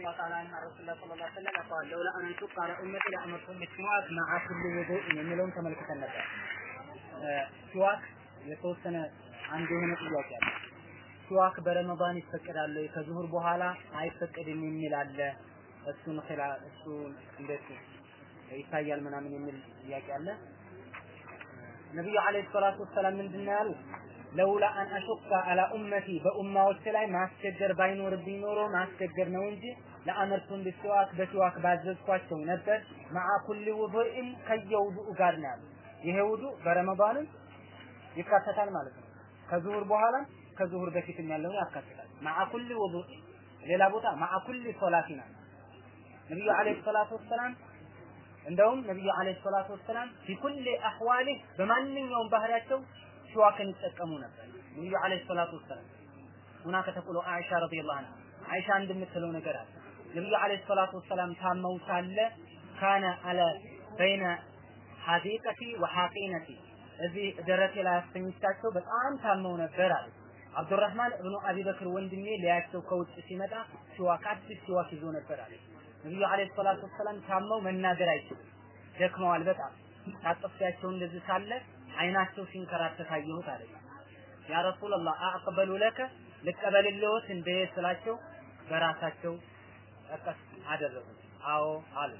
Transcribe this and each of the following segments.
الله تعالى عن رسول الله صلى الله عليه وسلم قال لولا ان اشق على امتي لامرتهم بالسواك مع كل وضوء የሚለውን ተመልክተን ነበር። ሲዋክ የተወሰነ አንድ የሆነ ጥያቄ አለ። ሲዋክ በረመዳን ይፈቀዳል ወይ ከዙሁር በኋላ አይፈቀድም የሚል አለ። እሱን ኺላ እሱ እንዴት ይታያል ምናምን የሚል ጥያቄ አለ። ነብዩ አለይሂ ሰላቱ ወሰላም ምንድን ነው ያሉት? ለውላ አን አሹቃ አላ ኡመቲ በኡማዎች ላይ ማስቸገር ባይኖርብኝ ኖሮ ማስቸገር ነው እንጂ ለአመርቱን ቢስዋክ በሲዋክ ባዘዝኳቸው ነበር። መዓ ኩል ውዱእን ከየውዱኡ ጋር ነው ያሉት። ይሄ ውዱእ በረመዳንም ይካተታል ማለት ነው። ከዙሁር በኋላ ከዙሁር በፊትም ያለውን ያካትታል። መዓ ኩል ውዱእ ሌላ ቦታ መዓ ኩል ሶላቲና ነብዩ አለይሂ ሰላቱ ወሰላም እንደውም ነብዩ አለይሂ ሰላቱ ወሰላም ፊኩል አህዋሊህ በማንኛውም ባህሪያቸው ሲዋክን ይጠቀሙ ነበር። ነብዩ አለይሂ ሰላቱ ወሰላም ሁናከ ተቁሉ አይሻ ረዲየላሁ ዐንሃ አይሻ እንደምትለው ነገር አለ። ነብዩ አለይሂ ሰላቱ ወሰላም ታመው ሳለ ካነ አለ በይነ ሐዲቀቲ ወሐቂነቲ እዚህ ደረቴ ላይ አስተኝቻቸው በጣም ታመው ነበር አለ። አብዱራህማን እብኑ አቢበክር ወንድሜ ሊያቸው ከውጭ ሲመጣ ሲዋክ አዲስ ሲዋክ ይዞ ነበር አለ። ነብዩ አለይሂ ሰላቱ ወሰላም ታመው መናገር አይችሉም፣ ደክመዋል በጣም ታጠፍያቸው እንደዚህ ሳለ አይናቸው ሲንከራተት አየሁት አለ። ያ ረሱላህ አቅበሉ ለከ ልቀበልልዎት እንደ ስላቸው በራሳቸው ጠቀስ አደረጉ። አዎ አሉ።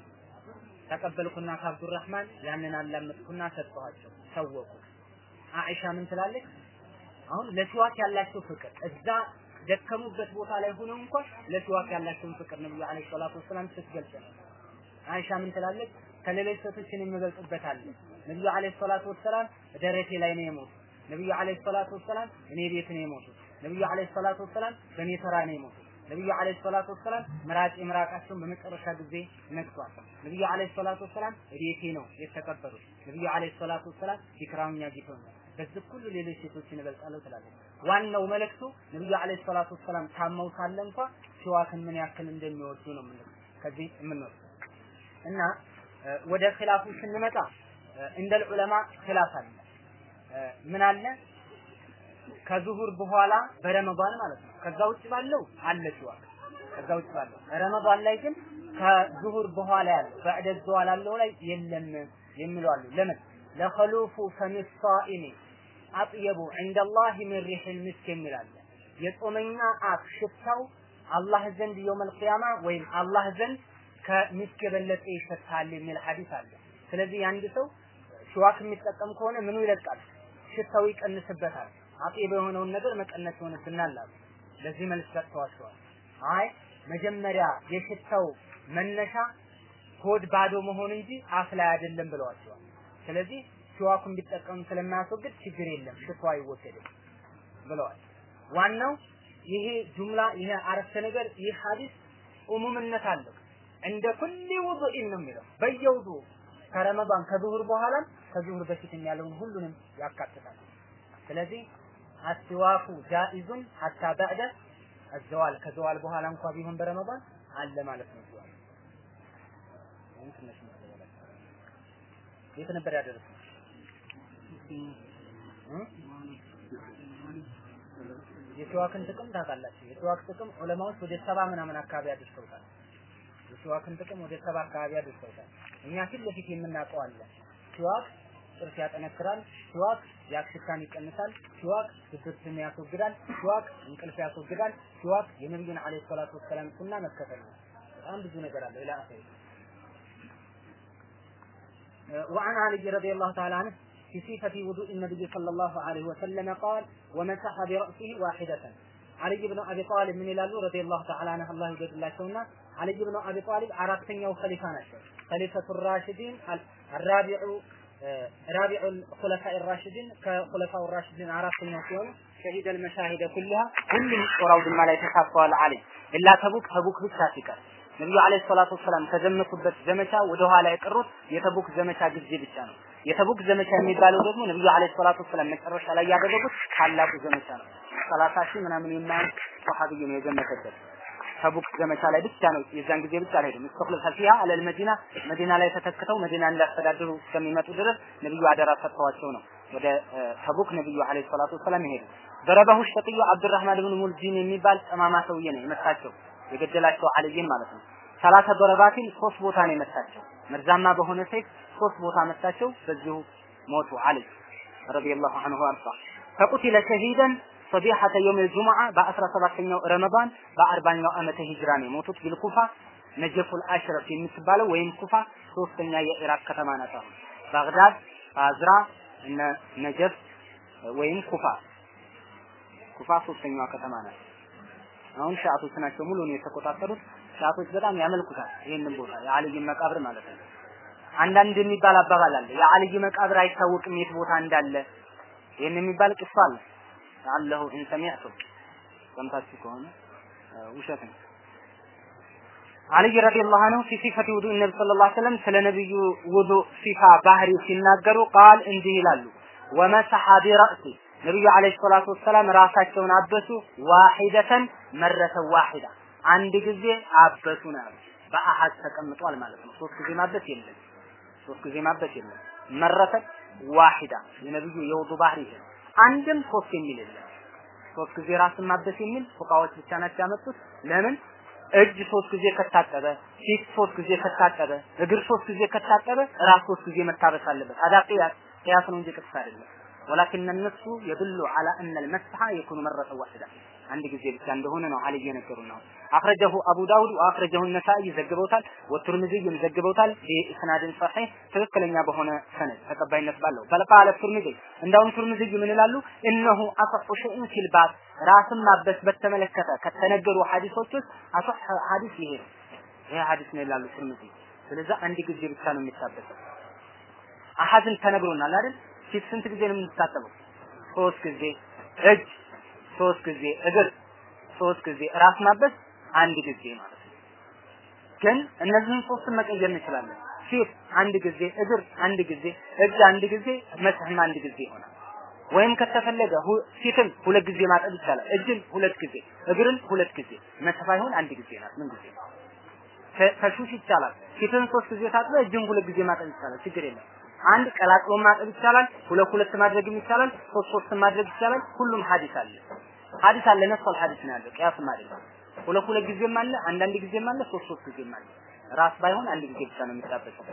ተቀበልኩና ከአብዱራህማን ያንን አላመጥኩና ሰጠኋቸው፣ ሰወቁ። አኢሻ ምን ትላለች? አሁን ለሲዋክ ያላቸው ፍቅር እዛ ደከሙበት ቦታ ላይ ሆነው እንኳን ለሲዋክ ያላቸውን ፍቅር ነብዩ አለይሂ ሰላቱ ወሰላም ስትገልጽ ነው። ምን ትላለች? ከሌሎች ሴቶችን የምበልጥበት አለ። ነብዩ አለይሂ ሰላቱ ወሰላም ደረቴ ላይ ነው የሞቱት። ነብዩ አለይሂ ሰላቱ ወሰላም እኔ ቤት ነው የሞቱት። ነብዩ አለይሂ ሰላቱ ወሰላም በእኔ ተራ ነው የሞቱት። ነብዩ አለይሂ ሰላቱ ወሰላም ምራጭ ምራቃቸውን በመጨረሻ ጊዜ ነክቷል። ነብዩ አለይሂ ሰላቱ ወሰላም ቤቴ ነው የተቀበሩት። ነብዩ አለይሂ ሰላቱ ወሰላም ፊክራውኛ ጌቶኛል። በዚህ ሁሉ ሌሎች ሴቶችን እበልጣለሁ ትላለች። ዋናው መልእክቱ ነብዩ አለይሂ ሰላቱ ወሰላም ታመው ሳለ እንኳ ሲዋክን ምን ያክል እንደሚወዱ ነው ምን ከዚህ የምንወስደው እና ወደ ኺላፉ ስንመጣ እንደ ዑለማ ኺላፍ አለ። ምን አለ? ከዙሁር በኋላ በረመዳን ማለት ነው። ከዛ ውጭ ባለው አለ ሲዋክ። ከዛ ውጭ ባለው ረመዳን ላይ ግን ከዙሁር በኋላ ያለው በዕደ ዘዋል ያለው ላይ የለም የሚሉ አሉ። ለምን? ለኸሉፉ ፈሚ ሷኢሚ አጥየቡ من ريح المسك የሚል አለ። የጾመኛ አፍ ሽታው አላህ ዘንድ يوم القيامة ወይም አላህ ዘንድ ከሚስክ የበለጠ ይሸታል የሚል ሐዲስ አለ። ስለዚህ አንድ ሰው ሲዋክ የሚጠቀም ከሆነ ምኑ ይለቃል? ሽታው ይቀንስበታል። أطيب የሆነውን ነገር መቀነስ ይሆንብናል አሉ። ለዚህ መልስ ሰጥተዋቸዋል። አይ መጀመሪያ የሽታው መነሻ ሆድ ባዶ መሆን እንጂ አፍ ላይ አይደለም ብለዋቸዋል። ስለዚህ ሲዋኩን ቢጠቀሙ ስለማያስወግድ ችግር የለም፣ ሽታው አይወገድም ብለዋል። ዋናው ይሄ ጁምላ ይሄ አረፍተ ነገር ይህ ሐዲስ ኡሙምነት አለው። እንደ ኩሊ ውዱኢን ነው የሚለው በየውዱ ከረመዳን ከዙሁር በኋላም ከዙሁር በፊትም ያለውን ሁሉንም ያካትታል። ስለዚህ አስዋኩ ጃኢዙን ሐታ በዕደ አዘዋል ከዘዋል በኋላ እንኳ ቢሆን በረመዳን አለ ማለት ነው። የት ነበር ያደረሰው? የሲዋክን ጥቅም ታውቃላችሁ። የሲዋክ ጥቅም ዑለማዎች ወደ ሰባ ምናምን አካባቢ አድርሰውታል። የሲዋክን ጥቅም ወደ ሰባ አካባቢ አድርሰውታል። እኛ ፊት ለፊት የምናውቀው አለ። ሲዋክ ጥርስ ያጠነክራል። ሲዋክ ያክሽታን ይቀንሳል። ሲዋክ ድብርትን ያስወግዳል። ሲዋክ እንቅልፍ ያስወግዳል። ሲዋክ የነቢዩን አለይሂ ሰላቱ ወሰላም ሱና መከተል ነው። በጣም ብዙ ነገር አለ። ኢላ አኺሪ وعن علي رضي الله تعالى عنه في صفة وضوء النبي صلى الله عليه وسلم قال ومسح برأسه واحدة علي بن أبي طالب من إلى رضي الله تعالى عنه الله يجزاه الله شونا علي بن أبي طالب عرفتني وخليفة نشر خليفة الراشدين الرابع ራቢዑል ኹለፋኢ ራሽዲን ከኹለፋው ራሽዲን አራተኛ ሲሆኑ ሸሂደ አልመሻሂደ ኩልሃ ሁሉም ጦር አውድማ ላይ ተሳትፈዋል አለ ኢላ ተቡክ ተቡክ ብቻ ሲቀር ነብዩ አለይሂ ሰላቱ ወሰላም ከዘመቱበት ዘመቻ ወደ ኋላ የቀሩት የተቡክ ዘመቻ ጊዜ ብቻ ነው። የተቡክ ዘመቻ የሚባለው ደግሞ ነብዩ አለይሂ ሰላቱ ወሰላም መጨረሻ ላይ ያደረጉት ታላቁ ዘመቻ ነው። ሰላሳ ሺህ ምናምን የማያንስ ተቡክ ዘመቻ ላይ ብቻ ነው የዛን ጊዜ ብቻ አልሄዱም። እስተኽለፈ ፊሃ አለል መዲና መዲና ላይ ተተክተው መዲናን ሊያስተዳድሩ እስከሚመጡ ድረስ ነብዩ አደራ ሰጥተዋቸው ነው ወደ ተቡክ ነብዩ عليه الصلاة والسلام ይሄዱ። ضربه الشقي አብዱራህማን ብን ሙልጂም የሚባል ጠማማ ሰውዬ ነው የመታቸው። የገደላቸው አልይን ማለት ነው። ثلاث ضربات ሶስት ቦታ ነው የመታቸው። መርዛማ በሆነ ሰይፍ ሶስት ቦታ መታቸው። በዚሁ ሞቱ አልይ رضي الله عنه አርዳ فقتل شهيدا صبيحة يوم الجمعة በአስራ ሰባተኛው ረመዳን በአርባኛው ዓመተ ሂጅራ ነው የሞቱት بالكوفة ነጀፉል አሽረፍ የምትባለው ወይም ኩፋ ሶስተኛ የኢራቅ ከተማ ናት። ባግዳድ፣ ባስራ፣ እነ ነጀፍ ወይም ከተማ ናት። አሁን ሻአቶች ናቸው ሙሉን የተቆጣጠሩት። ሻአቶች በጣም ያመልኩታል ይህንን ቦታ የአልይ መቃብር ማለት ነው። አንዳንድ የሚባል አባባል አለ። የአልይ መቃብር አይታወቅም የት ቦታ እንዳለ። ይህን የሚባል قصة አለ። አለሁ إن سمعتم ሰምታችሁ ከሆነ ውሸት ነው። አልይ رضي الله عنه في صفة وضوء النبي صلى الله عليه وسلم ስለ ነብዩ ውዱእ ሲፋ ባህሪ ሲናገሩ ቃል እንዲህ ይላሉ ومسح برأسه ነብዩ عليه الصلاة والسلام ራሳቸውን አበሱ واحدة مرة واحدة አንድ ጊዜ አበሱ ነው በአሐድ ተቀምጧል ማለት ነው። ሶስት ጊዜ ማበስ የለም። ሶስት ጊዜ ማበስ የለም። مرة واحدة የነብዩ የውዱ ባህሪ ይሄ ነው። አንድም ሶስት የሚል የለም። ሶስት ጊዜ ራስን ማበስ የሚል ፉቃዎች ብቻ ናቸው ያመጡት። ለምን እጅ ሶስት ጊዜ ከታጠበ፣ ፊት ሶስት ጊዜ ከታጠበ፣ እግር ሶስት ጊዜ ከታጠበ ራስ ሶስት ጊዜ መታበስ አለበት። አዳ ቅያስ ቅያስ ነው እንጂ ቅጥስ አይደለም። ወላኪን እነሱ የድሉ አላ እነ ልመስሐ የኩኑ መረተ ዋሂዳ አንድ ጊዜ ብቻ እንደሆነ ነው አልይ የነገሩን አኽረጀሁ አቡ ዳውድ ወአኽረጀሁ ነሳኢ ዘግበውታል፣ ወቱርሚዚም ዘግበውታል። በኢስናድን ሰሒህ ትክክለኛ በሆነ ሰነድ ተቀባይነት ባለው بل قال ቱርሚዚ እንዳውም ቱርሚዚ ምን ይላሉ? إنه أصح شيء في الباب ራስን ማበስ በተመለከተ ከተነገሩ ሐዲሶች ውስጥ أصح ሐዲስ ይሄ ነው። ይሄ ሐዲስ ነው ይላሉ ቱርሚዚ። ስለዚህ አንድ ጊዜ ብቻ ነው የሚታበሰው። አሐዝን ተነግሮናል አይደል? ፊት ስንት ጊዜ ነው የምንታጠበው? ሶስት ጊዜ እጅ ሶስት ጊዜ እግር ሶስት ጊዜ ራስ ማበስ አንድ ጊዜ ማለት ነው። ግን እነዚህን ሶስትን መቀየር እንችላለን። ፊት አንድ ጊዜ፣ እግር አንድ ጊዜ፣ እጅ አንድ ጊዜ፣ መስህም አንድ ጊዜ ይሆናል። ወይም ከተፈለገ ፊትን ሁለት ጊዜ ማጠብ ይቻላል። እጅን ሁለት ጊዜ፣ እግርን ሁለት ጊዜ፣ መስህ ባይሆን አንድ ጊዜ ናት። ምን ጊዜ ተሹፍ ይቻላል። ፊትን ሶስት ጊዜ ታጥበ እጅን ሁለት ጊዜ ማጠብ ይቻላል። ችግር የለም። አንድ ቀላቅሎ ማጠብ ይቻላል። ሁለት ሁለት ማድረግም ይቻላል። ሶስት ሶስት ማድረግ ይቻላል። ሁሉም ሐዲስ አለ። ሐዲስ አለ ነፍስ ሐዲስ ነው ያለው። ቅያስም አይደለም። ሁለት ሁለት ጊዜም አለ፣ አንዳንድ ጊዜም አለ፣ ሶስት ሶስት ጊዜም አለ። ራስ ባይሆን አንድ ጊዜ ብቻ ነው የሚጣበቀው።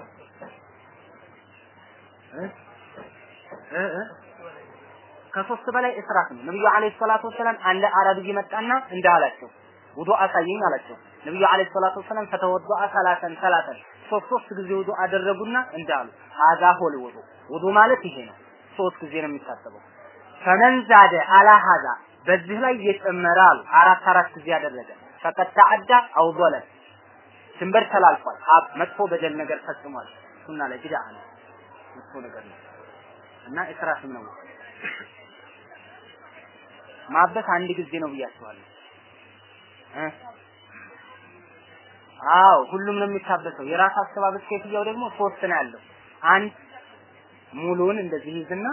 ከሶስት በላይ እስራፍ ነው። ነብዩ አለይሂ ሰላቱ ወሰላም አንድ አረብይ መጣና እንዲህ አላቸው፣ ውዱ አሳየኝ አላቸው። ነብዩ አለይሂ ሰላቱ ወሰላም ፈተወዱአ ሰላተን ሰላተን ሶስት ሶስት ጊዜ ውዱ አደረጉና እንዳሉ ሀዛ ሆል ውዱ ውዱ ማለት ይሄ ነው። ሶስት ጊዜ ነው የሚታጠበው። ፈመን ዛደ አላ ሀዛ በዚህ ላይ የጨመረ አራት አራት ጊዜ ያደረገ ፈቀድ ተዓዳ አው ድንበር ተላልፏል። አብ መጥፎ በደል ነገር ፈጽሟል። ሱና ላይ ቢድዓ ነው፣ መጥፎ ነገር ነው እና እስራፍም ነው። ማበስ አንድ ጊዜ ነው ብያቸዋለሁ። አዎ ሁሉም ነው የሚታበሰው። የራስ አስተባበስ ከፍያው ደግሞ ሶስት ነው ያለው። አንድ ሙሉውን እንደዚህ ይዝና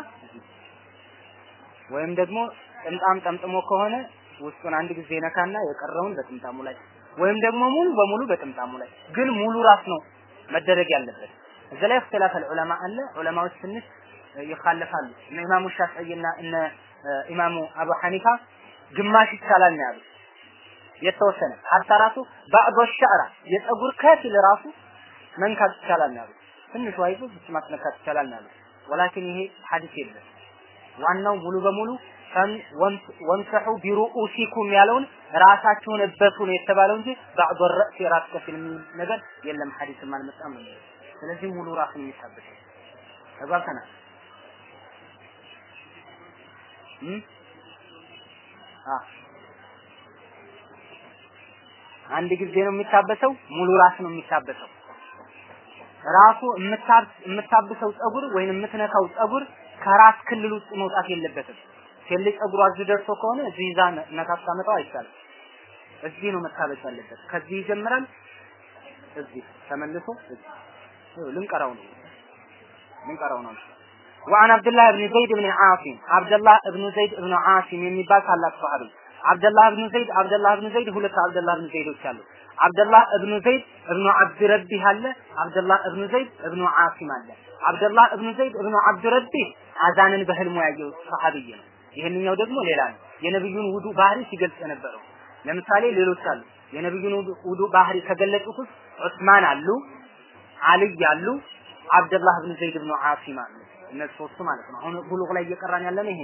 ወይም ደግሞ ጥምጣም ጠምጥሞ ከሆነ ውስጡን አንድ ጊዜ ነካና የቀረውን በጥምጣሙ ላይ ወይም ደግሞ ሙሉ በሙሉ በጥምጣሙ ላይ ግን ሙሉ ራስ ነው መደረግ ያለበት። እዚህ ላይ እክትላፍ ዑለማ አለ። ዑለማዎች ትንሽ ይኻለፋሉ። እነ ኢማሙ ሻፊዒና እነ ኢማሙ አቡ ሐኒፋ ግማሽ ይቻላል ነው ያሉት። የተወሰነ ሀታ ራሱ ባዕዶ የፀጉር ከፊል ራሱ መንካት ይቻላል ነው ያሉት። ትንሽ ዋይዙ ብቻ ማስነካት ይቻላል ነው ያሉት። ወላኪን ይሄ ሐዲስ የለም። ዋናው ሙሉ በሙሉ ወምሰሑ ቢሩኡሲኩም ያለውን ራሳችሁን እበሱ ነው የተባለው እንጂ ባዕዶ ረእስ የራስ ከፊል ነገር የለም። ሐዲስም አልመጣም ነው። ስለዚህ ሙሉ ራስን የሚታበስ ተግባብተናል። አንድ ጊዜ ነው የሚታበሰው፣ ሙሉ ራስ ነው የሚታበሰው። ራሱ የምታብሰው ጸጉር ወይም የምትነካው ጸጉር ከራስ ክልል ውስጥ መውጣት የለበትም። ሴት ጸጉሯ እዚህ ደርሶ ከሆነ እዚህ ይዛ ነካ ታመጣው አይቻልም። እዚህ ነው መታበስ ያለበት። ከዚህ ይጀምራል፣ እዚህ ተመልሶ እዚህ ልንቀራው ነው ልንቀራው ነው። وعن عبد الله بن زيد بن عاصم عبد الله بن زيد بن عاصم የሚባል ታላቅ ሰሃቢ አብደላህ ብኑ ዘይድ አብደላህ ብኑ ዘይድ ሁለት አብደላህ ብኑ ዘይዶች አሉ። አብደላህ እብኑ ዘይድ እብኑ አብድ ረቢህ አለ። አብደላህ እብኑ ዘይድ እብኑ ዓሲም አለ። አብደላህ እብኑ ዘይድ እብኑ አብድ ረቢህ አዛንን በህልሙ ያየው ሰሃቢይ ነው። ይህንኛው ደግሞ ሌላ ነው። የነብዩን ውዱ ባህሪ ሲገልጽ የነበረው ለምሳሌ ሌሎች አሉ። የነብዩን ውዱ ባህሪ ከገለጹት ውስጥ ዑስማን አሉ፣ አልይ አሉ፣ አብደላህ ብን ዘይድ ብን ዓሲም አሉ። እነዚህ ሶስቱ ማለት ነው። አሁን ቡሉግ ላይ እየቀራን ያለ ነው ይሄ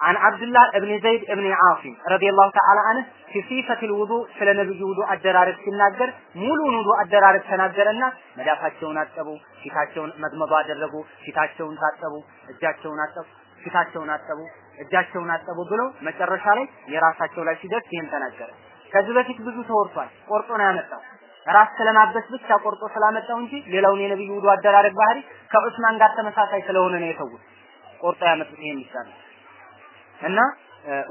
عن عبد الله ابن زيد ابن عاصم رضي الله تعالى عنه في صفة الوضوء ስለ ነብዩ ውዱ አደራረግ ሲናገር ሙሉን ውዱ አደራረግ ተናገረና መዳፋቸውን አጠቡ፣ ፊታቸውን መድመባ አደረጉ፣ ፊታቸውን ታጠቡ፣ እጃቸውን አጠቡ፣ ፊታቸውን አጠቡ፣ እጃቸውን አጠቡ ብሎ መጨረሻ ላይ የራሳቸው ላይ ሲደርስ ይህን ተናገረ። ከዚህ በፊት ብዙ ተወርቷል። ቆርጦ ነው ያመጣው። ራስ ስለማበስ ብቻ ቆርጦ ስላመጣው እንጂ ሌላውን የነብዩ ውዱ አደራረግ ባህሪ ከዑስማን ጋር ተመሳሳይ ስለሆነ ነው የተውት። ቆርጦ ያመጡት ይሄን ይቻላል እና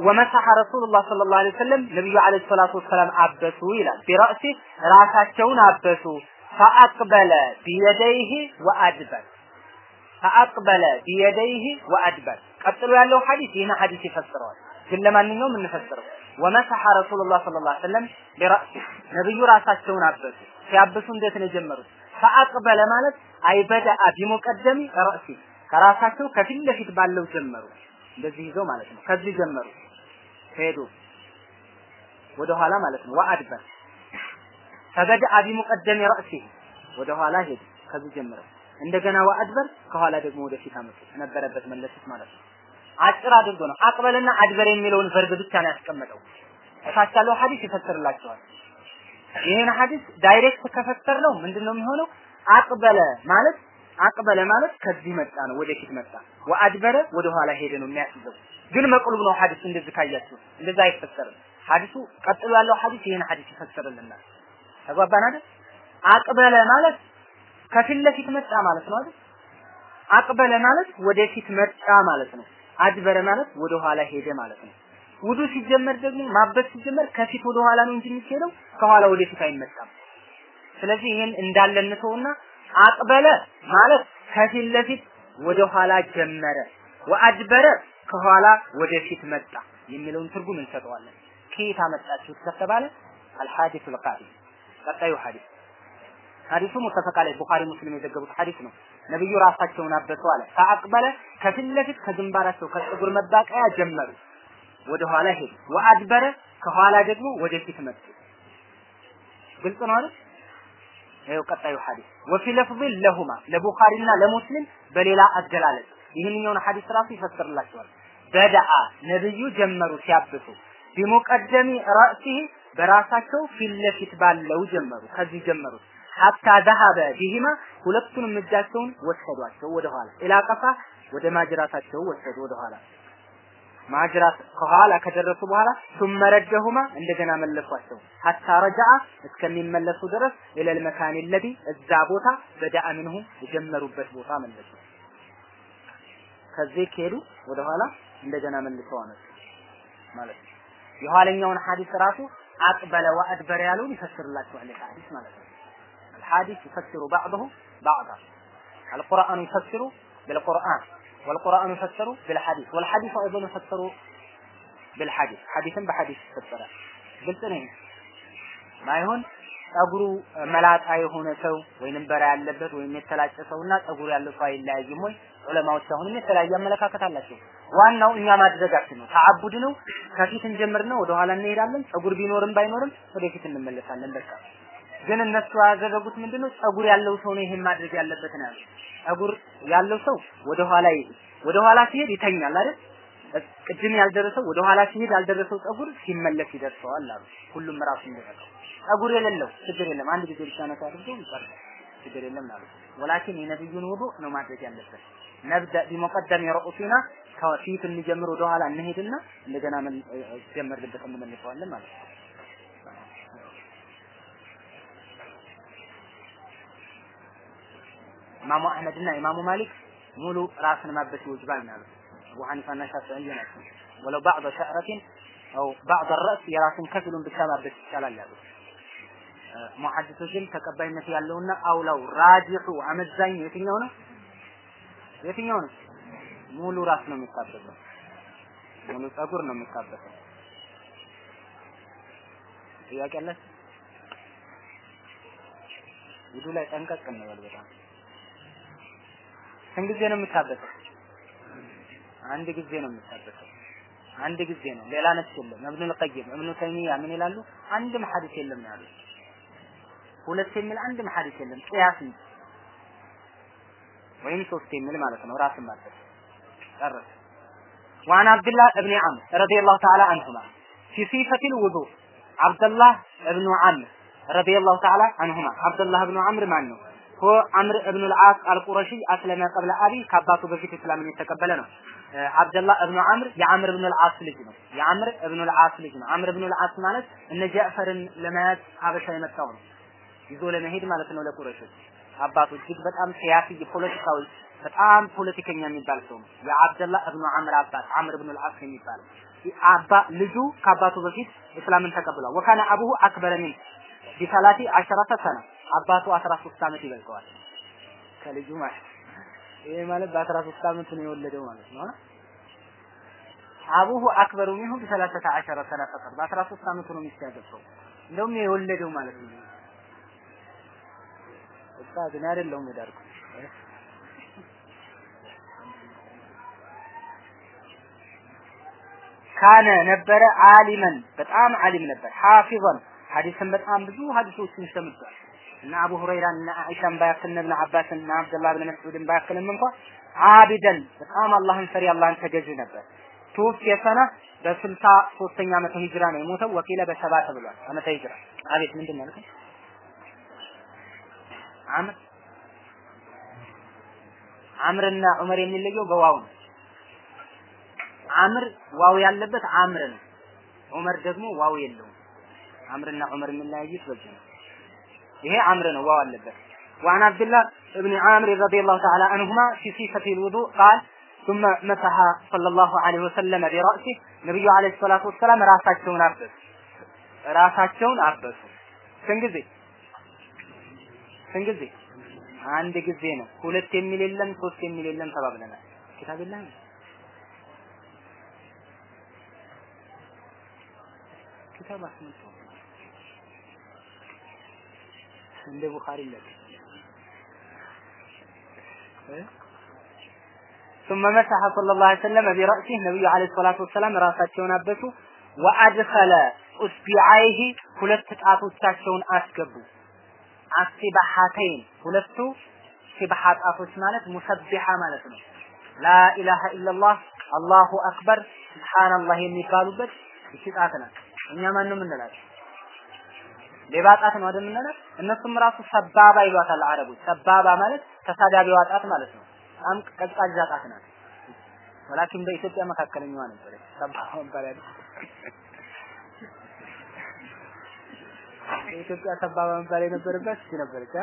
ወመሰሐ ረሱሉላህ ሰለላሁ ዐለይሂ ወሰለም ነብዩ ዐለይሂ ሰላቱ ወሰላም አበሱ ይላል። ቢራእሲ ራሳቸውን አበሱ ፈአቅበለ ቢየደይህ ወአድበር ፈአቅበለ ቢየደይህ ወአድበር ቀጥሎ ያለው ሐዲስ ይህን ሐዲስ ይፈስረዋል። ግን ለማንኛውም እንፈስረው ወመሰሐ ረሱሉላህ ሰለላሁ ዐለይሂ ወሰለም ቢራእሲ ነብዩ ራሳቸውን አበሱ። ሲያብሱ እንዴት ነው የጀመሩት? ፈአቅበለ ማለት አይበደአ ቢሙቀደሚ ረእሲ ከራሳቸው ከፊት ለፊት ባለው ጀመሩ። እንደዚህ ይዘው ማለት ነው። ከዚህ ጀመሩ ሄዱ ወደ ኋላ ማለት ነው። ወአድበር ፈበደአ ቢሙቀደሚ ረእሲ ወደ ኋላ ሄዱ ከዚህ ጀምረው እንደገና ወአድበር ከኋላ ደግሞ ወደፊት አመጡት ነበረበት መለሱት ማለት ነው። አጭር አድርጎ ነው አቅበልና አድበር የሚለውን ቨርብ ብቻ ነው ያስቀመጠው። እታች ያለው ሐዲስ ይፈስርላቸዋል። ይህን ሐዲስ direct ከፈሰር ነው ምንድነው የሚሆነው? أقبل ማለት أقبل ማለት ከዚህ መጣ ነው ወደፊት መጣ። وأدبر ወደ ሄደ ነው የሚያስይዘው። ግን مقلوب ነው ሐዲሱ እንደዚህ ካያችሁ እንደዛ አይፈሰርም። ሐዲሱ ቀጥሎ ያለው ሐዲስ ይህን ሐዲስ ይፈስርልናል። ተግባባን አይደል? أقبل ማለት ከፊት ለፊት መጣ ማለት ነው አይደል? أقبل ማለት ወደፊት መጣ ማለት ነው። አድበረ ማለት ወደ ኋላ ሄደ ማለት ነው። ውዱ ሲጀመር ደግሞ ማበስ ሲጀመር ከፊት ወደ ኋላ ነው እንጂ የሚሄደው ከኋላ ወደፊት አይመጣም። ስለዚህ ይሄን እንዳለ እንተውና አቅበለ ማለት ከፊት ለፊት ወደ ኋላ ጀመረ፣ ወአድበረ ከኋላ ወደፊት መጣ የሚለውን ትርጉም እንሰጠዋለን። ከየት አመጣችሁት ከተባለ አልሐዲስ አልቃዲ ቀጣዩ ሐዲስ ሐዲሱ ሙተፈቅ አለይ ቡኻሪ ሙስሊም የዘገቡት ሐዲስ ነው። ነብዩ ራሳቸውን አበሱ አለ። ከአቅበለ ከፊት ለፊት ከግንባራቸው ከፀጉር መባቀያ ጀመሩ፣ ወደ ኋላ ሄዱ። ወአድበረ ከኋላ ደግሞ ወደፊት መጡ። ግልጽ ነው አይደል? ይኸው ቀጣዩ ሐዲስ ወፊ ለፍዝ ለሁማ ለቡኻሪና ለሙስሊም በሌላ አገላለጽ ይህንኛውን ሐዲስ ራሱ ይፈስርላቸዋል። በደአ ነብዩ ጀመሩ ሲያብሱ ቢሙቀደሚ ረእሲህ በራሳቸው ፊት ለፊት ባለው ጀመሩ። ከዚህ ጀመሩ ሐታ ዘሀበ ቢሂማ ሁለቱንም እጃቸውን ወሰዷቸው ወደ ኋላ ኢላ ቀፋ ወደ ማጅራታቸው ወሰዱ ወደ ኋላ ማጅራት ከኋላ ከደረሱ በኋላ ثم ረጀሁማ እንደገና መለሷቸው ሐታ ረጃአ እስከሚመለሱ ድረስ ኢለል መካን الذي እዛ ቦታ በዳአ ምንሁ የጀመሩበት ቦታ መለሱ። ከዚህ ከሄዱ ወደ ኋላ እንደገና መልሰው አመጡ ማለት ነው። የኋለኛውን ሐዲስ ራሱ አቅበለ ወአድበረ ያለውን ይፈስርላቸዋል ሐዲስ ማለት ነው። الحديث يفسر بعضه بعضا القرآن يفسر بالقرآن والقرآن يفسر بالحديث والحديث أيضا يفسر بالحديث حديثا بحديث يفسر قلت نعم ما يهون ጸጉሩ መላጣ የሆነ ሰው ወይንም በራ ያለበት ወይም የተላጨ ሰውና ጸጉሩ ያለው ሰው አይለያይም ወይ? ዑለማዎች አሁንም የተለያየ አመለካከት አላቸው። ዋናው እኛ ማድረጋችን ነው። ተዓቡድ ነው። ከፊት እንጀምርና ወደ ኋላ እንሄዳለን። ጸጉር ቢኖርም ባይኖርም ወደፊት እንመለሳለን። በቃ ግን እነሱ ያደረጉት ምንድነው? ጸጉር ያለው ሰው ነው ይሄን ማድረግ ያለበት ነው ጸጉር ያለው ሰው ወደ ኋላ ወደ ኋላ ሲሄድ ይተኛል አይደል? ቅድም ያልደረሰው ወደ ኋላ ሲሄድ ያልደረሰው ጸጉር ሲመለስ ይደርሰዋል አሉ። ሁሉም ራሱ እንደረሰው ጸጉር የሌለው ችግር የለም። አንድ ጊዜ ብቻ ነካ አድርጎ ይቀር ችግር የለም አሉ። ወላኪን የነብዩን ውዱ ነው ማድረግ ያለበት። ነብዳ ቢሙቀደም የረኡሲና ከፊት እንጀምር ወደ ኋላ እንሄድና እንደገና ጀመርንበት እንመልሰዋለን ማለት ነው። إمام أحمد إنا إمام مالك مولو رأسنا مبس وجبالنا أبو حنيفة النشاط عندنا ولو بعض شعرة أو بعض الرأس يراس كفل بالكامر بالشلال يابو محدث جل تكبين في اللون أو لو راجح وعمد زين يتنيون يتنيون مولو رأسنا مقابل مولو صغرنا مقابل إياك الله ودولا يتنكت كنا بالبطان ስንት ጊዜ ነው የምታበሰው? አንድ ጊዜ ነው የምታበሰው። አንድ ጊዜ ነው። ሌላ ነፍስ የለም። እብኑል ቀይም እብኑ ተይሚያ ምን ይላሉ? አንድም ሐዲስ የለም ነው ያሉት። ሁለት የሚል አንድም ሐዲስ የለም። ቅያስ እንጂ ወይም ሶስት የሚል ማለት ነው። ራስን ማለት ጨረሰ። وعن عبد الله بن عمرو رضي الله تعالى عنهما في صفة الوضوء عبد الله بن عمرو رضي الله تعالى عنهما عبد الله بن عمرو ማን ነው? እኮ አምር እብኑ ልዓስ አልቁረሺ አስለመ ቀብለ አቢ ከአባቱ በፊት እስላምን የተቀበለ ነው። አብደላህ እብኑ አምር የአምር እብኑ ልዓስ ልጅ ነው። የአምር እብኑ ልዓስ ልጅ ነው። አምር እብኑ ልዓስ ማለት እነ ጃዕፈርን ለመያዝ ሀበሻ የመጣው ነው። ይዞ ለመሄድ ማለት ነው ለቁረሾች አባቱ እጅግ በጣም ሲያስይ ፖለቲካዊ በጣም ፖለቲከኛ የሚባል ሰው ነው። የአብደላህ እብኑ አምር አባት አምር እብኑ ልዓስ የሚባለው አባ ልጁ ከአባቱ በፊት እስላምን ተቀብሏል። ወካነ አቡሁ አክበረ ሚን ቢሰላቲ አሸረተ ሰና አባቱ 13 ዓመት ይበልጠዋል። ከልጁ ማለት ይሄ ማለት በ13 ዓመት ነው የወለደው ማለት ነው። አቡሁ አክበሩ ሚንሁ ቢሰላሰተ አሸረ ሰነ ፈቀጥ በ13 ዓመቱ ነው ሚስት እንደውም የወለደው ማለት ነው። ኡስታዝ እኔ አይደለሁም የዳርኩት ካነ ነበረ አሊመን በጣም አሊም ነበር ሐፊዘን ሐዲስን በጣም ብዙ ሐዲሶችን ሰምቷል እና አቡ ሁረይራ እና አይሻን ባያክል እነ ኢብኑ አባስ እና አብደላህ ብን መስዑድን ባያክልም እንኳ عابدا በጣም አላህን ፈሪ አላህን ተገዥ ነበር። توفي سنة በስልሳ ሶስተኛ ዓመተ ሂጅራ ነው የሞተው። وقيل በሰባ ተብሏል። ዓመተ ሂጅራ። አቤት ምንድን ነው ያልከኝ? አምር አምርና ዑመር የሚለየው በዋው ነው። አምር ዋው ያለበት አምር ነው። ዑመር ደግሞ ዋው የለውም። አምርና ዑመር የሚለያዩት በዚህ ነው ይሄ አምር ነው ዋው አለበት وعن عبد الله بن عامر رضي الله تعالى عنهما في صفة الوضوء قال ثم مسح صلى الله عليه وسلم برأسه ነብዩ አለይሂ ሰላቱ ወሰላም ራሳቸውን አበሱ ራሳቸውን አበሱ ስንት ጊዜ ስንት ጊዜ አንድ ጊዜ ነው ሁለት የሚል የለም ሶስት የሚል የለም ተባብለናል ኪታብ የለም ኪታብ አስመልጦ እንደ ቡኻሪ ለት ثم مسح صلى الله عليه وسلم برأسه نبي عليه الصلاة والسلام ራሳቸውን አበሱ وأدخل أصبعيه ሁለት ጣቶቻቸውን አስገቡ አሲባሐተይን ሁለቱ ሲባሐ ጣቶች ማለት ሙሰቢሐ ማለት ነው ላኢላሃ ኢላላህ አላሁ አክበር ሱብሃንአላህ የሚባሉበት ይቺ ጣት ናት እኛ ማን ነው የምንላት ሌባ ጣት ነው አይደል የምንላት እነሱም ራሱ ሰባባ ይሏታል አረቦች ሰባባ ማለት ተሳዳቢዋ ጣት ማለት ነው። በጣም ቀዝቃዛ ጣት ናት። ወላኪን በኢትዮጵያ መካከለኛዋ ነበረች። ሰባባ መባል የኢትዮጵያ ሰባባ መባል የነበረበት እቺ ነበረች።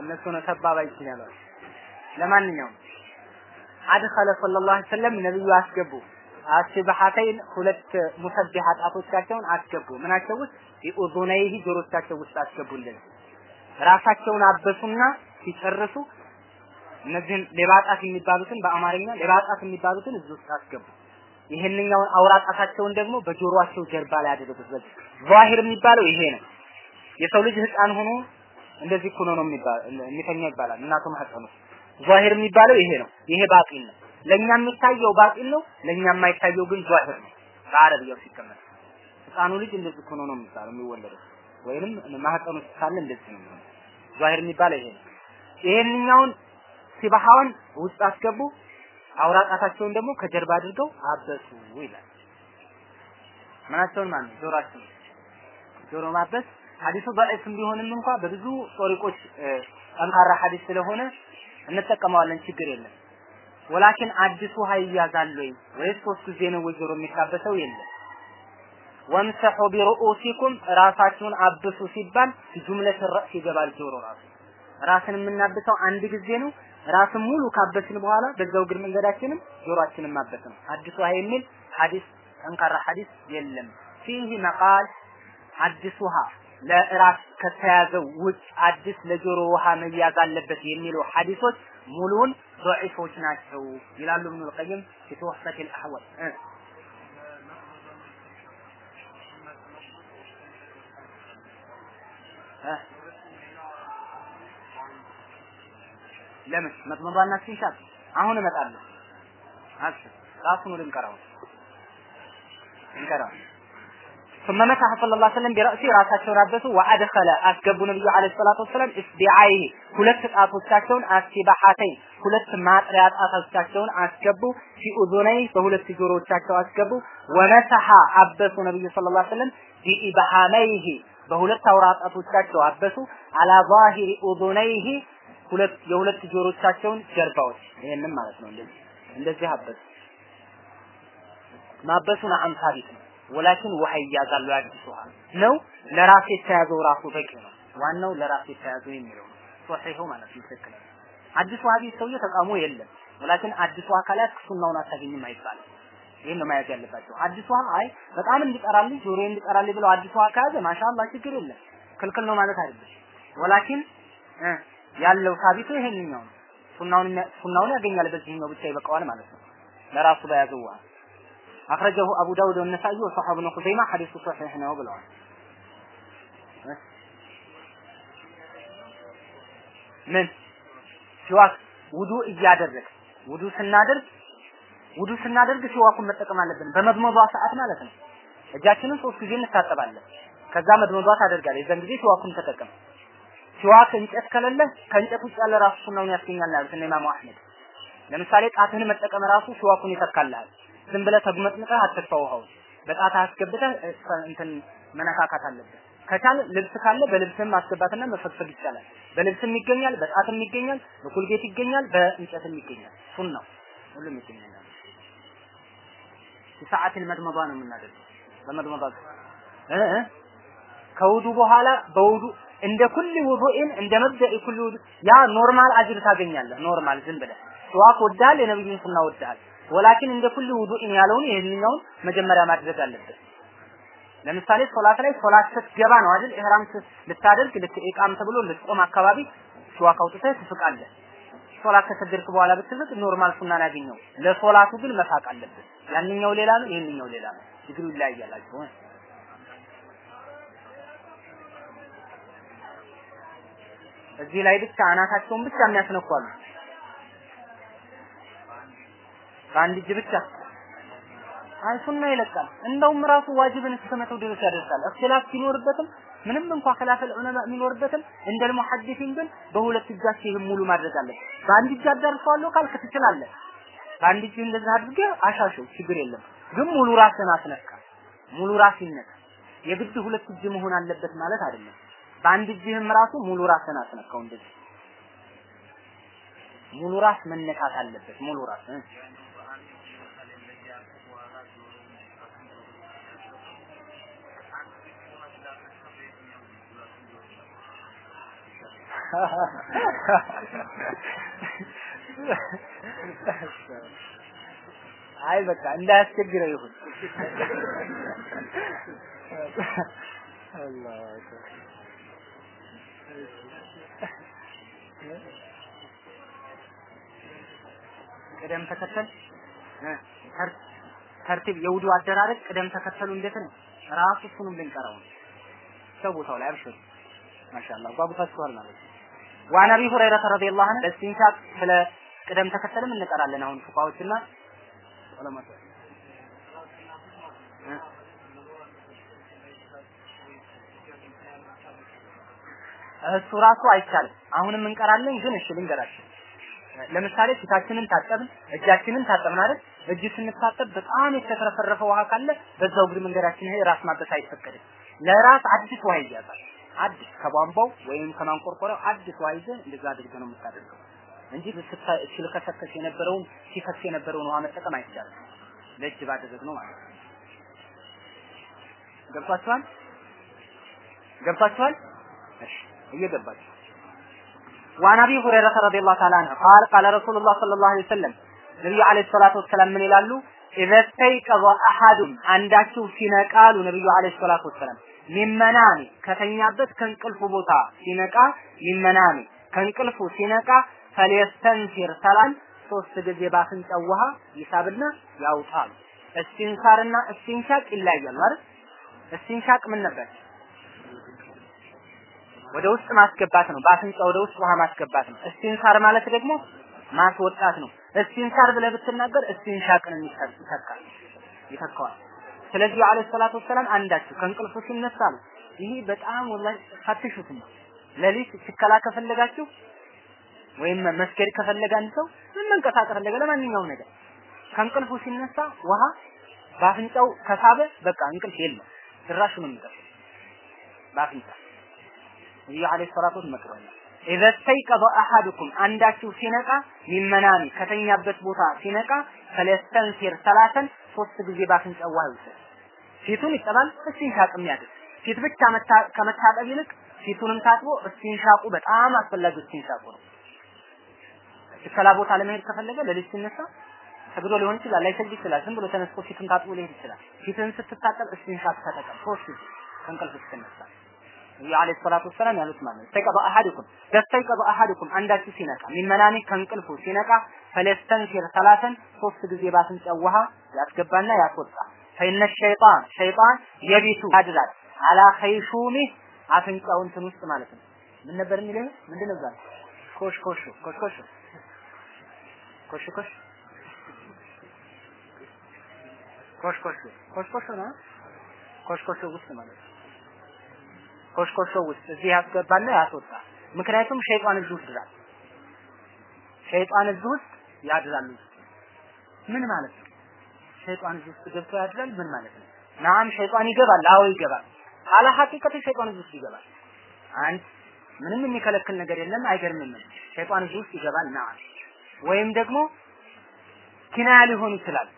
እነሱ ነው ሰባባ ይችላል ለማንኛውም አድኸለ ሰለላሁ ዐለይሂ ወሰለም ነብዩ አስገቡ አስባሐተይን ሁለት ሙሰቢሐ ጣቶቻቸውን አስገቡ። ምናቸው ውስጥ? ቢኡዙነይሂ ጆሮቻቸው ውስጥ አስገቡልን። ራሳቸውን አበሱና ሲጨርሱ እነዚህን ሌባጣት የሚባሉትን በአማርኛ ሌባጣት የሚባሉትን እዚህ ውስጥ አስገቡ። ይሄንኛውን አውራጣታቸውን ደግሞ በጆሮአቸው ጀርባ ላይ አደረጉት በዚህ ዛሂር የሚባለው ይሄ ነው። የሰው ልጅ ህፃን ሆኖ እንደዚህ ሆኖ ነው የሚባለው የሚተኛ ይባላል። እናቱ ማህፀኑ ዛሂር የሚባለው ይሄ ነው። ይሄ ባጢን ነው ለኛ የሚታየው ባጢል ነው፣ ለኛ የማይታየው ግን ዟሂር ነው። በአረብያው ሲቀመጥ ህፃኑ ልጅ እንደዚህ ሆኖ ነው የሚባለው የሚወለደው፣ ወይንም ማህፀኑ ውስጥ እንደዚህ ነው የሚሆነው። ዟሂር ይሄ ነው። ይሄንኛውን ሲባሃውን ውስጥ አስገቡ፣ አውራጣታቸውን ደግሞ ከጀርባ አድርገው አበሱ ይላል። ምናቸውን ማለት ጆሮአቸው ጆሮ ማበስ ሐዲሱ ضعيفም ቢሆንም እንኳ በብዙ ጦሪቆች ጠንካራ ሐዲስ ስለሆነ እንጠቀመዋለን፣ ችግር የለም። ወላኪን አዲስ ውሃ ይያዛል ወይ? ወይስ ሶስት ጊዜ ነው ወይ ጆሮ የሚታበሰው የለም? ወምሰሑ ቢሩኡሲኩም ራሳችሁን አብሱ ሲባል ጁምለት ረእስ ይገባል ጆሮ ራሱ። ራስን የምናብሰው አንድ ጊዜ ነው። ራስን ሙሉ ካበስን በኋላ በዛው እግር መንገዳችንም ጆሮአችንን ማበስ ነው። አዲስ ውሃ የሚል ሐዲስ ጠንካራ ሐዲስ የለም። ፊህ መቃል አዲስ ውሃ ለራስ ከተያዘው ውጭ አዲስ ለጆሮ ውሃ መያዝ አለበት የሚሉ ሐዲሶች ሙሉን ضعيፎች ናቸው ይላሉ ኢብኑ القيم في تحفة الأحوال ለምን? መጥመባና ሲሻት አሁን እመጣለሁ። አስብ ራሱን ልንቀራው እንቀራው። ثم مسح صلى الله عليه وسلم برأسه ራሳቸውን አበሱ وأدخل አስገቡ ነብዩ አለይሂ ሰላቱ ወሰለም እስቢዓይሂ ሁለት ጣቶቻቸውን አስቲባሐተይን ሁለት ማጥሪያ ጣቶቻቸውን አስገቡ ፊኡዙነይ በሁለት ጆሮዎቻቸው አስገቡ ወመሰሐ አበሱ ነብዩ ሰለላሁ ዐለይሂ ወሰለም ቢኢብሃመይሂ በሁለት አውራ ጣቶቻቸው አበሱ አላ ዛሂሪ ኡዙነይሂ ሁለት የሁለት ጆሮቻቸውን ጀርባዎች ይሄንን ማለት ነው እንደዚህ እንደዚህ አበሱ ማበሱን አን ሳቢት ነው ወላኪን ይያዛሉ አዲስ ውሃ ነው? ለራስ የተያዘው ራሱ በቂ ነው። ዋናው ለራስ የተያዘው የሚለው ነው። ማለት ነው። ውሃ ቢት ሰውዬ ተቃውሞ የለም። ወላኪን አዲስ ውሃ ካላት ሱናውን አታገኝም አይባልም። ነው ማየት ያለባቸው። ውሃ አይ በጣም እንዲጠራልኝ ጆሮዬ እንዲጠራልኝ ብለው ውሃ ከያዘ ማሻአላህ ችግር የለም። ክልክል ነው ማለት አይደለም። ወላኪን ያለው ሳቢቱ ይሄንኛው ነው። ሱናውን ሱናውን ያገኛል በዚህኛው ብቻ ይበቃዋል ማለት ነው። ለራሱ በያዘው አኽረጀሁ አቡ ዳውድ ወነሳኢ ወሰሐብ ብኑ ኹዘይማ ሐዲሱ ሰሒህ ነው ብለዋል። ምን ሲዋክ ውዱ እያደረግ ውዱ ስናደርግ ውዱ ስናደርግ ሲዋኩን መጠቀም አለብን። በመድመዷ ሰዓት ማለት ነው። እጃችንን ሶስት ጊዜ እንታጠባለን። ከዛ መድመዷ ታደርጋለህ። የዛን ጊዜ ሲዋኩን ተጠቀም። ሲዋክ እንጨት ከሌለ ከእንጨት ውጭ ያለ ራሱ ሱናውን ያስገኛል ያሉት እነ ኢማሙ አህመድ። ለምሳሌ ጣትህን መጠቀም ራሱ ሲዋኩን ይተካልሃል። ዝም ብለህ ተጉመጥምጠህ አትጥፋው ውሃው በጣት አስገብተህ እንትን መነካካት አለብህ። ከቻል ልብስ ካለ በልብስም ማስገባትና መፈግፈግ ይቻላል። በልብስም ይገኛል በጣትም ይገኛል በኩልጌት ይገኛል በእንጨትም ይገኛል። ሱናው ሁሉም ይገኛል ሰዓት መድመዷ ነው የምናደርገው። በመድመዷ እ ከውዱ በኋላ በውዱ እንደ ኩል ውዱእን እንደ መብደኢ ኩል ያ ኖርማል አጅር ታገኛለህ። ኖርማል ዝም ብለህ ዋክ ወዳል የነብዩን ሱና ወዳል ወላኪን እንደ ኩል ውዱእን ያለውን ይሄንኛውን መጀመሪያ ማድረግ አለበት። ለምሳሌ ሶላት ላይ ሶላት ስትገባ ነው አይደል? ኢህራም ልታደርግ ልክ ኢቃም ተብሎ ልትቆም አካባቢ ሲዋክ አውጥተህ ትፍቃለህ። ሶላት ከሰገድክ በኋላ ብትፍቅ normal ሱናን ያገኘው። ለሶላቱ ግን መፋቅ አለበት። ያንኛው ሌላ ነው ይሄንኛው ሌላ ነው። ችግሩ ይለያያላችሁ እዚህ ላይ ብቻ አናታቸውን ብቻ የሚያስነኳሉ በአንድ እጅ ብቻ። ሱና ይለቃል እንደውም ራሱ ዋጅብን እስከ መተው ድረስ ያደርሳል። ኺላፍ ሲኖርበትም ምንም እንኳን ኸላፈል ዑለማ የሚኖርበትም እንደ ሙሐዲሲን ግን በሁለት እጃቸው ይህን ሙሉ ማድረግ አለ በአንድ እጅ አዳርሰዋለሁ ካልክ ትችላለህ። በአንድ እጅ እንደዛ አድርገህ አሻሸው ችግር የለም። ግን ሙሉ ራስን አስነካ። ሙሉ ራስ ይነካ የግድ ሁለት እጅ መሆን አለበት ማለት አይደለም። በአንድ እጅህም ራሱ ሙሉ ራስን አስነካው እንደዚህ። ሙሉ ራስ መነካት አለበት። ሙሉ ራስ አይ በቃ እንዳያስቸግረው ይሁን ቅደም ተከተል ተርቲብ የውዱ አደራረግ ቅደም ተከተሉ እንዴት ነው? ራሱ እሱንም ልንቀራው ነው። ሰው ቦታው ላይ አብሽር ማሻአላህ ጓጉታችኋል ማለት ነው። وعن አቢ ሁረይራ رضي الله عنه ለስቲንሻቅ ስለ ቅደም ተከተልም እንቀራለን። አሁን ፉቃዎችና ዑለማዎች እሱ ራሱ አይቻልም። አሁንም እንቀራለን፣ ግን እሺ ልንገራችሁ። ለምሳሌ ፊታችንን ታጠብን፣ እጃችንን ታጠብን አይደል? እጅ ስንታጠብ በጣም የተትረፈረፈ ውሃ ካለ በዛው እግር መንገዳችን ይሄ ራስ ማበስ አይፈቀድም። ለራስ አዲስ ውሃ ይያዛል። አዲስ ከቧንቧው ወይም ከማንቆርቆሪያው አዲስ ውሃ ይዘህ እንደዛ አድርገህ ነው የምታደርገው እንጂ ሲልከሰከስ የነበረውን ሲፈስ የነበረውን ውሃ መጠቀም አይቻልም። ለእጅ ባደረግ ነው ማለት ነው። ገብቷችኋል? ገብቷችኋል? እሺ እየገባችሁ وعن ابي هريره رضي الله تعالى عنه قال قال رسول الله صلى الله عليه وسلم ነብዩ አለይሂ ሰላቱ ወሰላም ምን ይላሉ ኢዘ ተይቀዘ አሐዱም አንዳችሁ ሲነቃ አሉ ነብዩ አለይሂ ሰላቱ ወሰላም ሚመናሚ ከተኛበት ከእንቅልፉ ቦታ ሲነቃ ሚመናሚ ከእንቅልፉ ሲነቃ ፈሊየስተንፊር ሰላም ሶስት ጊዜ ባፍንጫው ውሃ ይሳብና ያውጣል። እስቲንሳርና እስቲንሻቅ ይለያያሉ አይደል? እስቲንሻቅ ምን ነበር? ወደ ውስጥ ማስገባት ነው። በአፍንጫ ወደ ውስጥ ውሃ ማስገባት ነው። እስቲንሳር ማለት ደግሞ ማስወጣት ነው። እስቲንሳር ብለህ ብትናገር እስቲንሻቅን ይተካል ይተካዋል። ስለዚህ አለይሂ ሰላቱ ወሰላም አንዳችሁ ከእንቅልፉ ሲነሳ አሉ ይሄ በጣም ወላሂ ፈትሹት ነው። ሌሊት ሲከላ ከፈለጋችሁ ወይም መስገድ ከፈለገ አንድ ሰው ምን መንቀሳቀስ ፈለገ ለማንኛውም ነገር ከእንቅልፉ ሲነሳ ውሃ በአፍንጫው ከሳበ በቃ እንቅልፍ የለም ድራሹ ነው የሚጠፋው በአፍንጫ ነብዩ አለይሂ ሰላቱ መክረዋል ኢዘ ተይቀበ አሐዱኩም አንዳችሁ ሲነቃ ሚመናሚ ከተኛበት ቦታ ሲነቃ ፈለስተንሲር ሰላተን ሶስት ጊዜ በአፍንጫው ውሃ ይውሰድ ፊቱን ይጠባል እስቲንሻቅም ያድርግ ፊት ብቻ ከመታጠብ ይልቅ ፊቱንም ታጥቦ እስቲንሻቁ በጣም አስፈላጊ እስቲንሻቁ ነው ከላ ቦታ ለመሄድ ከፈለገ ለሊት ሲነሳ ሰግዶ ሊሆን ይችላል፣ ላይሰግድ ይችላል። ዝም ብሎ ተነስቶ ፊቱን ታጥቦ ሊሄድ ይችላል። ፊትን ስትታጠብ እስቲንሻቅ ተጠቀም። ሶስት ጊዜ ከእንቅልፍ ስትነሳ ነብዩ ሰላቱ ወሰላም ያሉት ማለት ነው። ተቀባ አሐዱኩም إذا استيقظ أحدكم አንዳችሁ ሲነቃ من منامه ከእንቅልፉ ሲነቃ فليستنثر ثلاثا ሶስት ጊዜ በአፍንጫው ውሃ ያስገባና ያስወጣ فإن الشيطان ሸይጣን يبيت ያድራል على خيشومه አፍንጫው እንትን ውስጥ ማለት ነው። ምን ነበር የሚለው? ምንድነው ዛሬ ኮሽ ኮሽ ኮሽ ኮሽ ኮሽ ኮሽ ኮሽኮሾ ኮሽኮሾ ነው ኮሽኮሾ ውስጥ ማለት ነው። ኮሽኮሾ ውስጥ እዚህ ያስገባና ያስወጣ። ምክንያቱም ሸይጣን እዚህ ውስጥ ይላል። ሸይጣን እዚህ ውስጥ ያድራል። ምን ማለት ነው? ሸይጣን እዚህ ውስጥ ገብቶ ያድራል ምን ማለት ነው? ናም ሸይጣን ይገባል። አዎ ይገባል። አለ ሐቂቀት ሸይጣን እዚህ ውስጥ ይገባል። አንድ ምንም የሚከለክል ነገር የለም። አይገርምም። ሸይጣን እዚህ ውስጥ ይገባል። ናም ወይም ደግሞ ኪናያ ሊሆን ይችላል።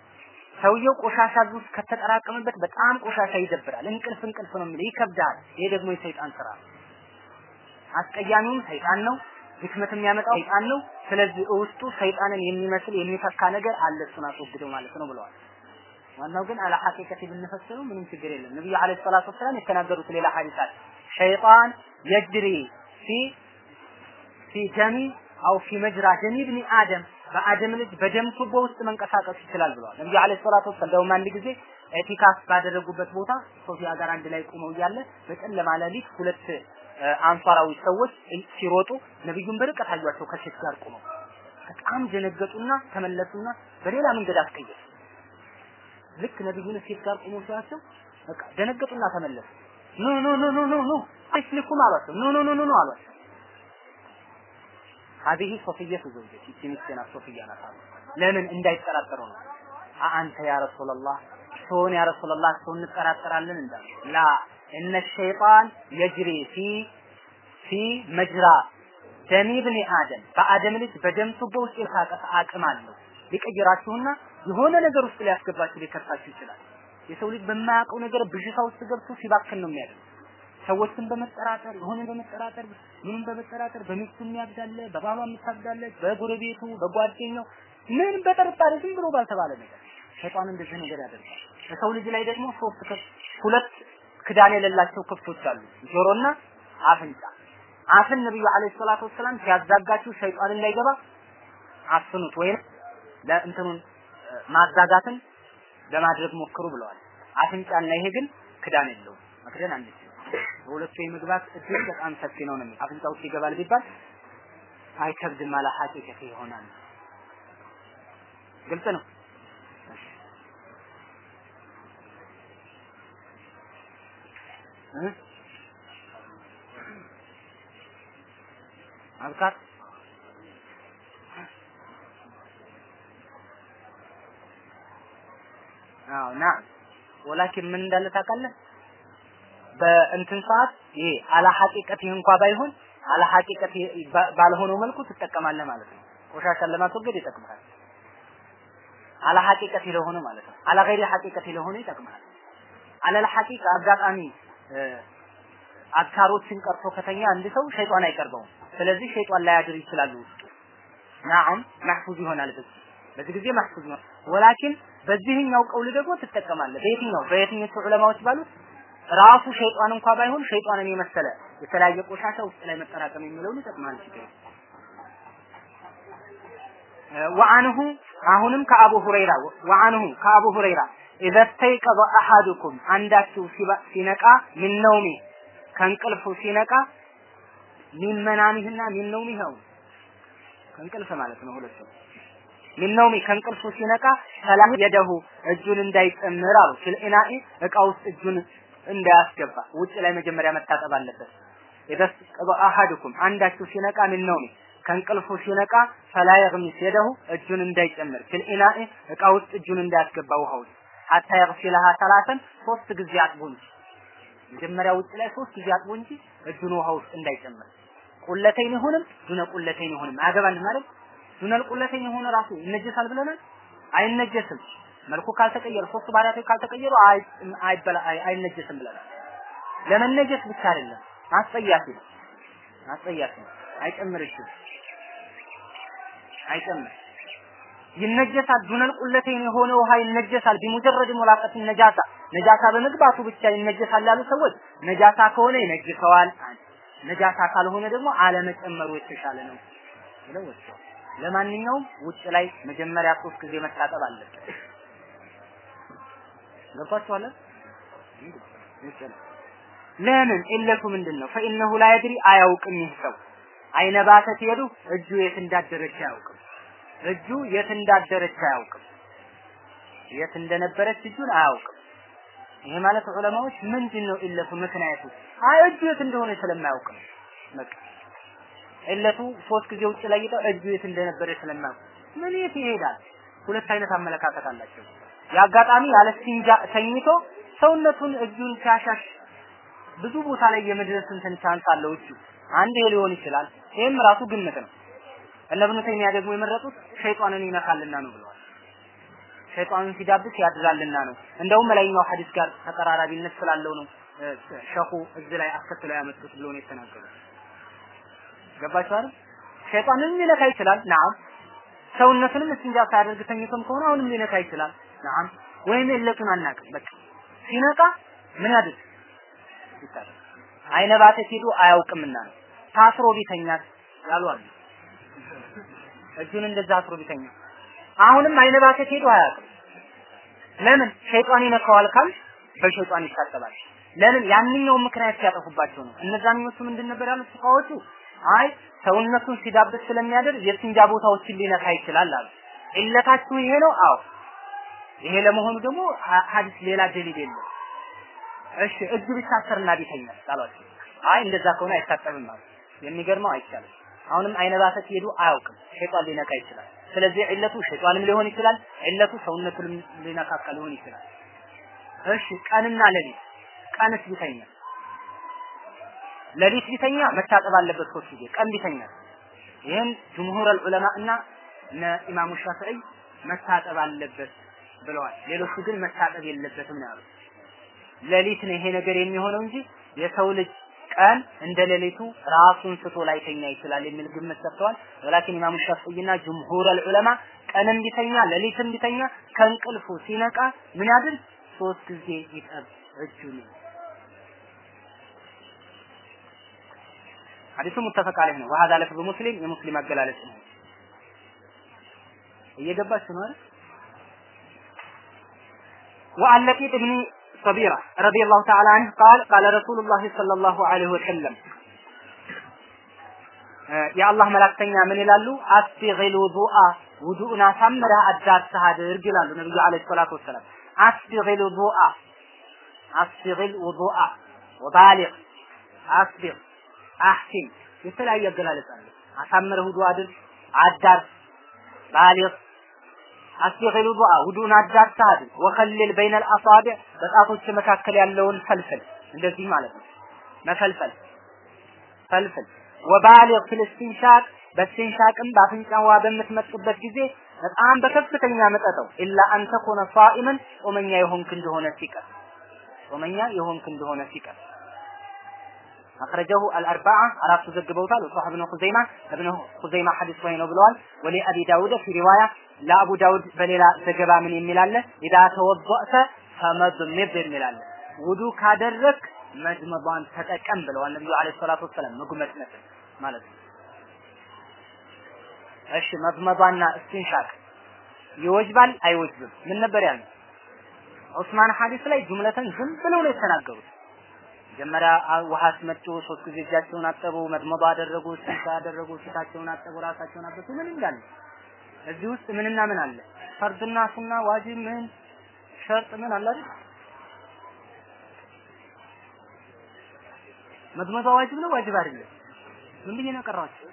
ሰውየው ቆሻሻ ውስጥ ከተጠራቀመበት በጣም ቆሻሻ ይደብራል። እንቅልፍ እንቅልፍ ነው የሚለው ይከብዳል። ይሄ ደግሞ የሰይጣን ስራ ነው። አስቀያሚውም ሰይጣን ነው። ድክመት የሚያመጣው ሰይጣን ነው። ስለዚህ ውስጡ ሰይጣንን የሚመስል የሚተካ ነገር አለ። እሱን አስወግደው ማለት ነው ብለዋል። ዋናው ግን على حقيقة ብንፈስረው ምንም ችግር የለም። ነብዩ عليه الصلاة والسلام የተናገሩት ሌላ ሐዲስ አለ። الشيطان يجري في في دم أو في مجرى دم ابن آدم በአደም ልጅ በደም ቱቦ ውስጥ መንቀሳቀስ ይችላል ብለዋል። ነብዩ عليه الصلاة እንደውም አንድ ጊዜ ኤቲካፍ ባደረጉበት ቦታ ሶፊያ ጋር አንድ ላይ ቆመው እያለ በጨለማ ሌሊት ሁለት አንሷራዊ ሰዎች ሲሮጡ ነብዩን በርቀት አዩአቸው ከሴት ጋር ቆመው በጣም ደነገጡና ተመለሱና በሌላ መንገድ አስቀየሱ። ልክ ነብዩን ሴት ጋር ቆመው ሲያቸው በቃ ደነገጡና ተመለሱ። no no no no no على رسلكما አሏቸው። no no no no አሏቸው። هذه صفية زوجتي ይቺ ሚስቴና ሶፊያ ናት አሉ። ለምን እንዳይጠራጠሩ ነው። አንተ ያ ረሱላህ ሰውን ያ ረሱላህ ሰው እንጠራጠራለን እንዳሉ ላ እነ ሸይጣን የጅሪ ፊ ፊ መጅራ ደሚ ብኒ አደም በአደም ልጅ በደም ቱቦ ውስጥ የታቀፈ አቅም አለው። ሊቀይራችሁና የሆነ ነገር ውስጥ ሊያስገባችሁ ሊከታችሁ ይችላል። የሰው ልጅ በማያውቀው ነገር ብዥታ ውስጥ ገብቶ ሲባክን ነው የሚያደርገው። ሰዎችን በመጠራጠር የሆነ በመጠራጠር ምንም በመጠራጠር በሚስቱ የሚያብዳለ በባሏ የምታብዳለ በጎረቤቱ በጓደኛው ምን በጥርጣሬ ዝም ብሎ ባልተባለ ነገር ሸይጣን እንደዚህ ነገር ያደርጋል። በሰው ልጅ ላይ ደግሞ ሶስት ሁለት ክዳን የሌላቸው ክፍቶች አሉ፣ ጆሮና አፍንጫ። አፍን ነብዩ አለይሂ ሰላቱ ወሰላም ሲያዛጋችሁ ሸይጣን እንዳይገባ አፍኑት ወይም ለእንትኑን ማዛጋትን ለማድረግ ሞክሩ ብለዋል። አፍንጫና ይሄ ግን ክዳን የለውም፣ መክደን አንችልም። በሁለቱ የመግባት እድል በጣም ሰፊ ነው ነው አፍንጫ ውስጥ ይገባል ቢባል አይከብድም አለ ሐቂቀት ይሆናል። ግልጽ ነው። አብካት አዎ ና ወላኪን ምን እንዳለ ታውቃለህ? በእንትን ሰዓት ይሄ አላ እንኳ ባይሆን አላ ሐቂቀት ባልሆነው መልኩ ትጠቀማለህ ማለት ነው። ቆሻሻን ለማስወገድ ይጠቅምሃል። አላ ለሆነ ማለት ነው። አላ ሐቂቀት ለሆነ ይጠቅምሃል። አለል አጋጣሚ አዝካሮችን ቀርቶ ከተኛ አንድ ሰው ሸይጣን አይቀርበውም። ስለዚህ ሸይጣን ላያድር ይችላል ውስጡ ናም ማህፉዝ ይሆናል በዚህ በዚህ ጊዜ ማህፉዝ ነው። ወላኪን በዚህኛው ቀውል ደግሞ ትጠቀማለህ። በየትኛው በየትኞቹ ዑለማዎች ባሉት ራሱ ሸይጣን እንኳ ባይሆን ሸይጣንን የመሰለ የተለያየ ቆሻሻ ውስጥ ላይ መጠራቀም የሚለውን ይጠቅማል ችግር وعنه አሁንም ከአቡ ሁረይራ وعنه ከአቡ ሁረይራ إذا استيقظ أحدكم አንዳችሁ ሲነቃ من نومه ከእንቅልፉ ሲነቃ من منامه ና من نومه ከእንቅልፍ ማለት ነው ሁለቱ من نومه ከእንቅልፉ ሲነቃ ሰላህ የደሁ እጁን እንዳይጨምር አሉ። في الإناء እቃ ውስጥ እጁን እንዳያስገባ። ውጭ ላይ መጀመሪያ መታጠብ አለበት። إذا استيقظ أحدكم አንዳችሁ ሲነቃ من نومه ከእንቅልፉ ሲነቃ فلا يغمس እጁን እንዳይጨምር። في ال እቃ ውስጥ እጁን እንዳያስገባ ውሃ ውስጥ حتى يغسلها ሶስት ጊዜ አጥቦ እንጂ። መጀመሪያ ውጭ ላይ ሶስት ጊዜ አጥቦ እንጂ እጁን ውሃ ውስጥ እንዳይጨምር። قلتين ይሁንም دون قلتين ይሁንም። አያገባንም ማለት ዱነል ቁለተይን የሆነ ራሱ ይነጀሳል ብለናል። አይነጀስም መልኩ ካልተቀየረ ሶስት ባህሪያቶች ካልተቀየሩ አይበላ አይነጀስም ብለናል። ለመነጀስ ብቻ አይደለም አስጸያፊ ነው። አስጸያፊ አይጨምር ይነጀሳል። ዱነል ቁለተይን የሆነ ውሃ ይነጀሳል። ቢሙጀረድ ሙላቀት ነጃሳ ነጃሳ በመግባቱ ብቻ ይነጀሳል ያሉ ሰዎች ነጃሳ ከሆነ ይነጅሰዋል። ነጃሳ ካልሆነ ደግሞ አለመጨመሩ የተሻለ ነው ብለው ለማንኛውም ውጭ ላይ መጀመሪያ ሶስት ጊዜ መታጠብ አለበት። ገብቷችኋል? ለምን ኢለቱ ምንድን ነው? ፈኢነሁ ላ የድሪ አያውቅም ይህ ሰው አይነ ባተት ሄዱ እጁ የት እንዳደረች አያውቅም። እጁ የት እንዳደረች አያውቅም። የት እንደነበረች እጁን አያውቅም። ይሄ ማለት ዑለማዎች ምንድን ነው علته ምክንያቱ? አይ እጁ የት እንደሆነ ስለማያውቅ ነው። በቃ ሶስት ጊዜ ውጭ ላይ እጁ የት እንደነበረ ስለማያውቅ ምን የት ይሄዳል? ሁለት አይነት አመለካከት አላቸው። የአጋጣሚ ያለ ሲንጃ ተኝቶ ሰውነቱን እጁን ሲያሻሽ ብዙ ቦታ ላይ የመድረስ እንትን chance አለው እጁ አንድ ሊሆን ይችላል። ይሄም ራሱ ግምት ነው። እነ ኢብኑ ተይሚያ ደግሞ የመረጡት ሸይጣንን ይነካልና ነው ብለዋል። ሸይጣንን ሲዳብስ ያድራልና ነው። እንደውም መላይኛው ሐዲስ ጋር ተቀራራቢነት ስላለው ነው ሸኹ እዚህ ላይ አስከትለው ያመጡት ብሎ ነው የተናገሩት። ገባችሁ አይደል? ሸይጣንን ሊነካ ይችላል። ናም ሰውነቱንም እስቲንጃ ሳያደርግ ተኝቶም ከሆነ አሁንም ሊነካ ይችላል። ናም ወይም የለቱን አናውቅም። በቃ ሲነቃ ምን ያድርግ ይታረቅ። አይነ ባተ ሲሉ አያውቅምና ነው። ታስሮ ቢተኛት ያሉ እጁን እንደዛ አስሮ ቢተኛ አሁንም አይነ ባተ ሲሉ አያውቅም። ለምን ሸይጣን ይነካዋል ካል በሸይጣን ይታጠባል። ለምን ያንኛውን ምክንያት ሲያጠፉባቸው ነው። እነዛኞቹ ምንድን ነበር ያሉት ፉቃዎቹ? አይ ሰውነቱን ሲዳብስ ስለሚያደርግ የትንጃ ቦታዎችን ሊነካ ይችላል አሉ። ኢለታችሁ ይሄ ነው? አዎ። ይሄ ለመሆኑ ደግሞ ሐዲስ ሌላ ደሊል የለም። እሺ እጅ ቢታሰርና ቢተኛ ጣሏቸው። አይ እንደዛ ከሆነ አይታጠብም ማለት የሚገርመው አይቻልም። አሁንም አይነ ባሰት አያውቅም። ሸይጣን ሊነካ ይችላል። ስለዚህ ዒለቱ ሸይጣንም ሊሆን ይችላል፣ ዒለቱ ሰውነቱንም ሊነካካ ሊሆን ይችላል። እሺ ቀንና ሌሊት ቀንስ ቢተኛ ሌሊት ቢተኛ መታጠብ አለበት ሶስት ጊዜ። ቀን ቢተኛ ይህን ጅምሁር ዑለማ እና ኢማሙ ሻፊዒ መታጠብ አለበት ብለዋል። ሌሎቹ ግን መታጠብ የለበትም ነው ያሉት። ሌሊት ነው ይሄ ነገር የሚሆነው እንጂ የሰው ልጅ ቀን እንደ ሌሊቱ ራሱን ስቶ ላይተኛ ይችላል የሚል ግምት ሰጥተዋል። ወላኪን ኢማሙ ሻፊዒና ጅምሁር ዑለማ ቀንም ቢተኛ ሌሊትም ቢተኛ ከእንቅልፉ ሲነቃ ምን ያድርግ? ሶስት ጊዜ ይጠብ እጁን ሐዲሱ ሙተፈቅ አለህ ነው። ወሀዛ ለፍዝ ሙስሊም የሙስሊም አገላለጽ ነው። እየገባችሁ ነው አይደል? وعن لقيط بن صبيرة رضي الله تعالى عنه قال قال رسول الله صلى الله عليه وسلم የአላህ መላእክተኛ ምን ይላሉ? አስቢግል ውዱአ ውዱእን አሳምረህ አዳርሰህ አድርግ ይላሉ ነብዩ አለይሂ ሰላቱ ወሰላም። አስቢግል ውዱአ አስቢግል ውዱአ ወባሊግ አስቢግ አህሲን የተለያየ አገላለጽ አለ። አሳምረህ ውዱእ አድርግ፣ አዳርስ፣ ባሊግ أسبغ الوضوء ውዱእን አዳርሰህ አድርግ። وخلل بين الأصابع በጣቶች መካከል ያለውን ፈልፍል፣ እንደዚህ ማለት ነው። መፈልፈል ፈልፍል وبالغ في الاستنشاق በስቲንሻቅም በአፍንጫዋ በምትመጡበት ጊዜ በጣም በከፍተኛ መጠጠው إلا أن تكون صائما ጾመኛ የሆንክ እንደሆነ ሲቀር ጾመኛ የሆንክ እንደሆነ ሲቀር አخرجه الأربعة አራቱ ዘግበውታል ወሷህ ኢብኑ ኹዘይማ ኢብኑ ኹዘይማ ሐዲስ ወይ ነው ብለዋል ወሊ አቢ ዳውድ ፊ ሪዋያ ለአቡ ዳውድ በሌላ ዘገባ ምን የሚላለ ኢዳ ተወضእተ ፈመድምድ የሚላለ ውዱ ካደረክ መድመዷን ተጠቀም ብለዋል ነብዩ አለይሂ ሰላቱ ወሰለም መጉመጥ ነበር ማለት ነው. እሺ መድመዷና እስቲንሻቅ ይወጅባል አይወጅብም? ምን ነበር ያለው? ዑስማን ሐዲስ ላይ ጁምለተን ዝም ብለው ነው የተናገሩት። መጀመሪያ ውሃ አስመጡ፣ ሶስት ጊዜ እጃቸውን አጠቡ፣ መድመዷ አደረጉ፣ እስቲንሻ አደረጉ፣ ፊታቸውን አጠቡ፣ ራሳቸውን አበሱ። ምን እንዳለ እዚህ ውስጥ ምንና ምን አለ? ፈርድና ሱና፣ ዋጅብ፣ ምን ሸርጥ ምን አለ አይደል? መድመዷ ዋጅብ ነው ዋጅብ አይደለም? ምን ብዬ ነው ቀራችሁ?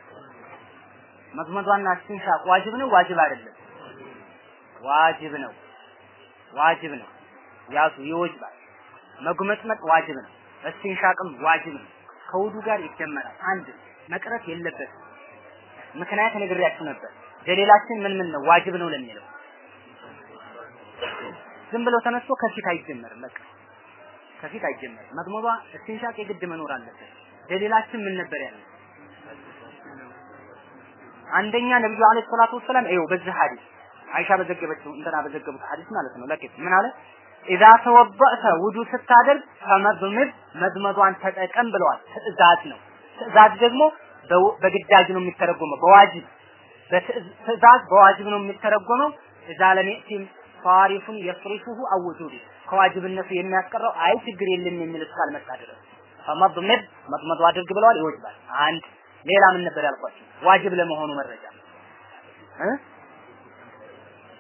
መድመዷና እስቲንሻቅ ዋጅብ ነው ዋጅብ አይደለም? ዋጅብ ነው ዋጅብ ነው። ያዙ ይወጅባል። መጉመጥመጥ ዋጅብ ነው። እስቲንሻቅም ዋጅብ ነው። ከውዱ ጋር ይደመራል። አንድ መቅረት የለበትም። ምክንያት ነግሬያችሁ ነበር። ደሌላችን ምን ምን ነው ዋጅብ ነው ለሚለው ዝም ብሎ ተነስቶ ከፊት አይጀመርም። በቃ ከፊት አይጀመርም። መድሞባ እስቲንሻቅ የግድ መኖር አለበት። ደሌላችን ምን ነበር ያለው? አንደኛ ነብዩ አለይሂ ሰላቱ ወሰላም ይኸው በዚህ ሐዲስ አይሻ በዘገበችው እንትና በዘገቡት ሐዲስ ማለት ነው። ለከት ምን አለ? ኢዛ ተወበእተ ውዱ ስታደርግ ፈመድምድ መድመዷን ተጠቀም ብለዋል። ትእዛዝ ነው። ትእዛዝ ደግሞ በግዳጅ ነው የሚተረጎመው፣ በዋጅብ በትእዛዝ በዋጅብ ነው የሚተረጎመው። እዛ ለሚእቲም ሷሪፉን የስሪፉሁ አውጁቢ ከዋጅብነቱ የሚያስቀረው አይ ችግር የለም የሚል እስካልመጣ ድረስ ፈመድምድ መድመዷ አድርግ ብለዋል። ይወጅባል። አንድ ሌላ ምን ነበር ያልኳችሁ? ዋጅብ ለመሆኑ መረጃ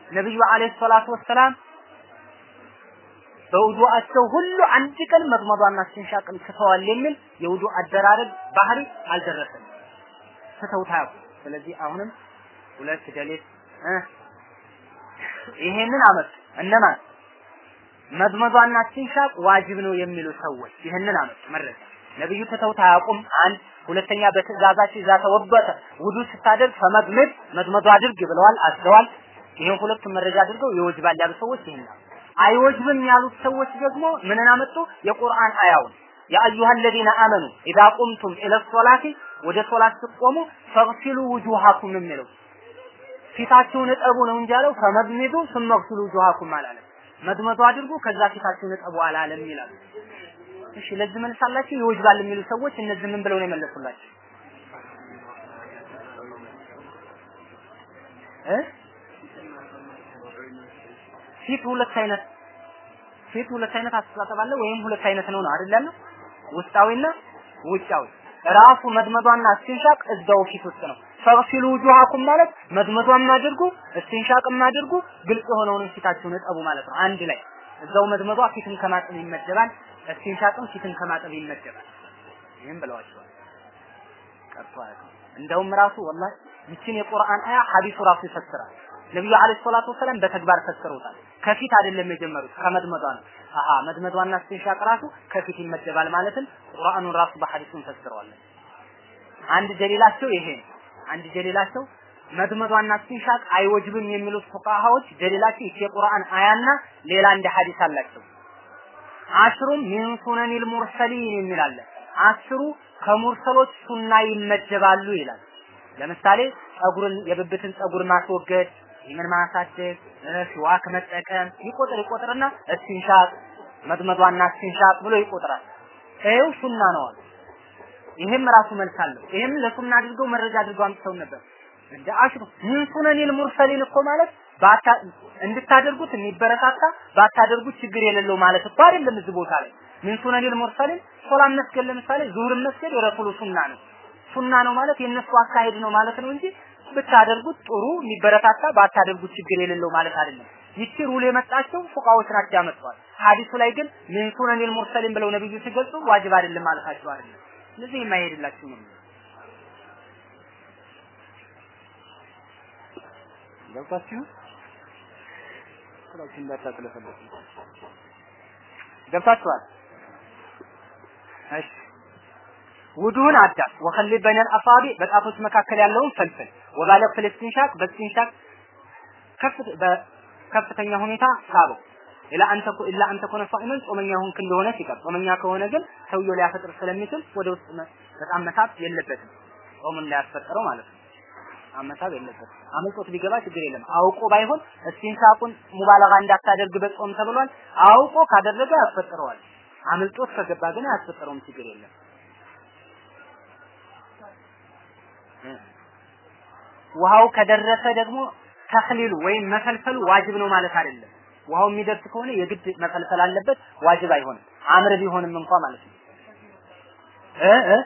ነብዩ አለይሂ ሰላቱ ወሰላም በውዱአቸው ሁሉ አንድ ቀን መድመዷና እስቲንሻቅን ትተዋል የሚል የውዱ አደራረግ ባህሪ አልደረሰም። አያውቁም። ስለዚህ አሁንም ሁለት ደሌት ይሄንን አመጡ። እነማን መድመዷና እስቲንሻቅ ዋጅብ ነው የሚሉ ሰዎች ይሄንን አመጡ መረጃ ነብዩ ትተውት አያውቁም። አንድ ሁለተኛ በትእዛዛቸው ይዛ ተወበተ ውዱ ስታደርግ ፈመድመድ መድመዷ አድርግ ብለዋል፣ አስደዋል። ይሄን ሁለቱም መረጃ አድርገው ይወጅባል ያሉ ሰዎች ይሄን አይወጅብም ያሉት ሰዎች ደግሞ ምንን አመጡ? የቁርአን አያውን ያ አዩሃ الذين آمنوا إذا قمتم إلى الصلاة ወደ ሶላት ስትቆሙ ፈግሲሉ ውጁሃኩም የሚለው ፊታችሁን እጠቡ ነው እንጂ ያለው ፈመድሚዱ ثم اغسلوا وجوهكم አላለም። መድመዱ አድርጉ ከዛ ፊታችሁን እጠቡ አላለም ይላሉ። እሺ ለዚህ መልሳላችሁ ይወጅባል የሚሉ ሰዎች እነዚህ ምን ብለው ነው የመለሱላችሁ? እ ፊት ሁለት አይነት ፊት ሁለት አይነት አስተሳሰብ አለ ወይም ሁለት አይነት ነው ነው አይደል? ያለው ውስጣዊና ውጫዊ። ራሱ መድመዷና እስቲንሻቅ እዛው ፊት ውስጥ ነው። ፈግሲሉ ውጁሃኩም ማለት መድመዷን አድርጉ እስቲንሻቅም አድርጉ ግልጽ የሆነውን ፊታችሁን እጠቡ ማለት ነው። አንድ ላይ እዛው መድመዷ ፊትን ከማጠብ ይመደባል እስቲንሻቅም ፊትን ከማጠብ ይመደባል። ይህም ብለዋቸዋል። አያውቅም። እንደውም ራሱ ወላሂ ይችን የቁርአን አያ ሐዲሱ ራሱ ይፈስራል። ነብዩ አለይሂ ሰላቱ ወሰለም በተግባር ፈስረውታል። ከፊት አይደለም የጀመሩት ከመድመዷ ነው። አሃ መድመዷና እስቲንሻቅ ራሱ ከፊት ይመደባል ማለትም ቁርአኑን ራሱ በሐዲሱን ፈስረዋል። አንድ ደሊላቸው ይሄ አንድ ደሊላቸው መድመዷና እስቲንሻቅ አይወጅብም የሚሉት ፉቃሃዎች ደሊላቸው ይሄ የቁርአን አያና ሌላ እንደ ሐዲስ አላቸው። አሽሩም ሚን ሱነኒል ሙርሰሊን የሚል አለ። አስሩ ከሙርሰሎች ሱና ይመደባሉ ይላል። ለምሳሌ ጸጉርን የብብትን ጸጉር ማስወገድ ይምን ማሳደግ ሽዋክ መጠቀም ይቆጥር ይቆጥርና እስቲንሻቅ መድመዷና እስቲንሻቅ ብሎ ይቆጥራል። ይሄው ሱና ነው አሉ። ይሄም ራሱ መልስ አለው። ይሄም ለሱና አድርገው መረጃ አድርገው አምጥተው ነበር። እንደ عشر من سنن المرسلين እኮ ማለት ባታ እንድታደርጉት የሚበረታታ ባታደርጉት ችግር የሌለው ማለት እኮ አይደለም። እዚህ ቦታ ላይ من سنن المرسلين ሶላትም መስገድ ለምሳሌ ዙሁርን መስገድ የረሱሉ ሱና ነው። ሱና ነው ማለት የነሱ አካሄድ ነው ማለት ነው እንጂ ብታደርጉት ጥሩ የሚበረታታ ባታደርጉት ችግር የሌለው ማለት አይደለም። ይቺ rule የመጣቸው ፉቀሃዎች ናቸው ያመጣዋል። ሐዲሱ ላይ ግን من سنن المرسلين ብለው ነብዩ ሲገልጹ ዋጅብ አይደለም ማለታቸው አይደለም። ስለዚህ የማይሄድላችሁ ነው። ገብታችሁ ስራችን እንዳታጥለፈለፉ ገብታችኋል። እሺ ውዱን አዳም وخلل بين الأصابع በጣቶች መካከል ያለውን ፈልፍል وبالغ في الاستنشاق በኢስቲንሻቅ በከፍተኛ ሁኔታ ሳበው። إلا أن إلا أن تكون صائما ጾመኛ ሆንክ እንደሆነ ሲቀር። ጾመኛ ከሆነ ግን ሰውየው ሊያፈጥር ስለሚችል ወደ ውስጥ በጣም መሳብ የለበትም። ጾሙን ሊያስፈጥረው ማለት ነው። አመሳብ የለበትም። አምልጦት ቢገባ ችግር የለም። አውቆ ባይሆን እስቲንሻቁን ሙባለጋ እንዳታደርግ በጾም ተብሏል። አውቆ ካደረገ ያስፈጥረዋል አምልጦት ከገባ ግን አያስፈጥረውም ችግር የለም ውሃው ከደረሰ ደግሞ ተክሊሉ ወይም መፈልፈሉ ዋጅብ ነው ማለት አይደለም። ውሃው የሚደርስ ከሆነ የግድ መፈልፈል አለበት፣ ዋጅብ አይሆንም። አምር ቢሆንም እንኳ ማለት ነው። እ እ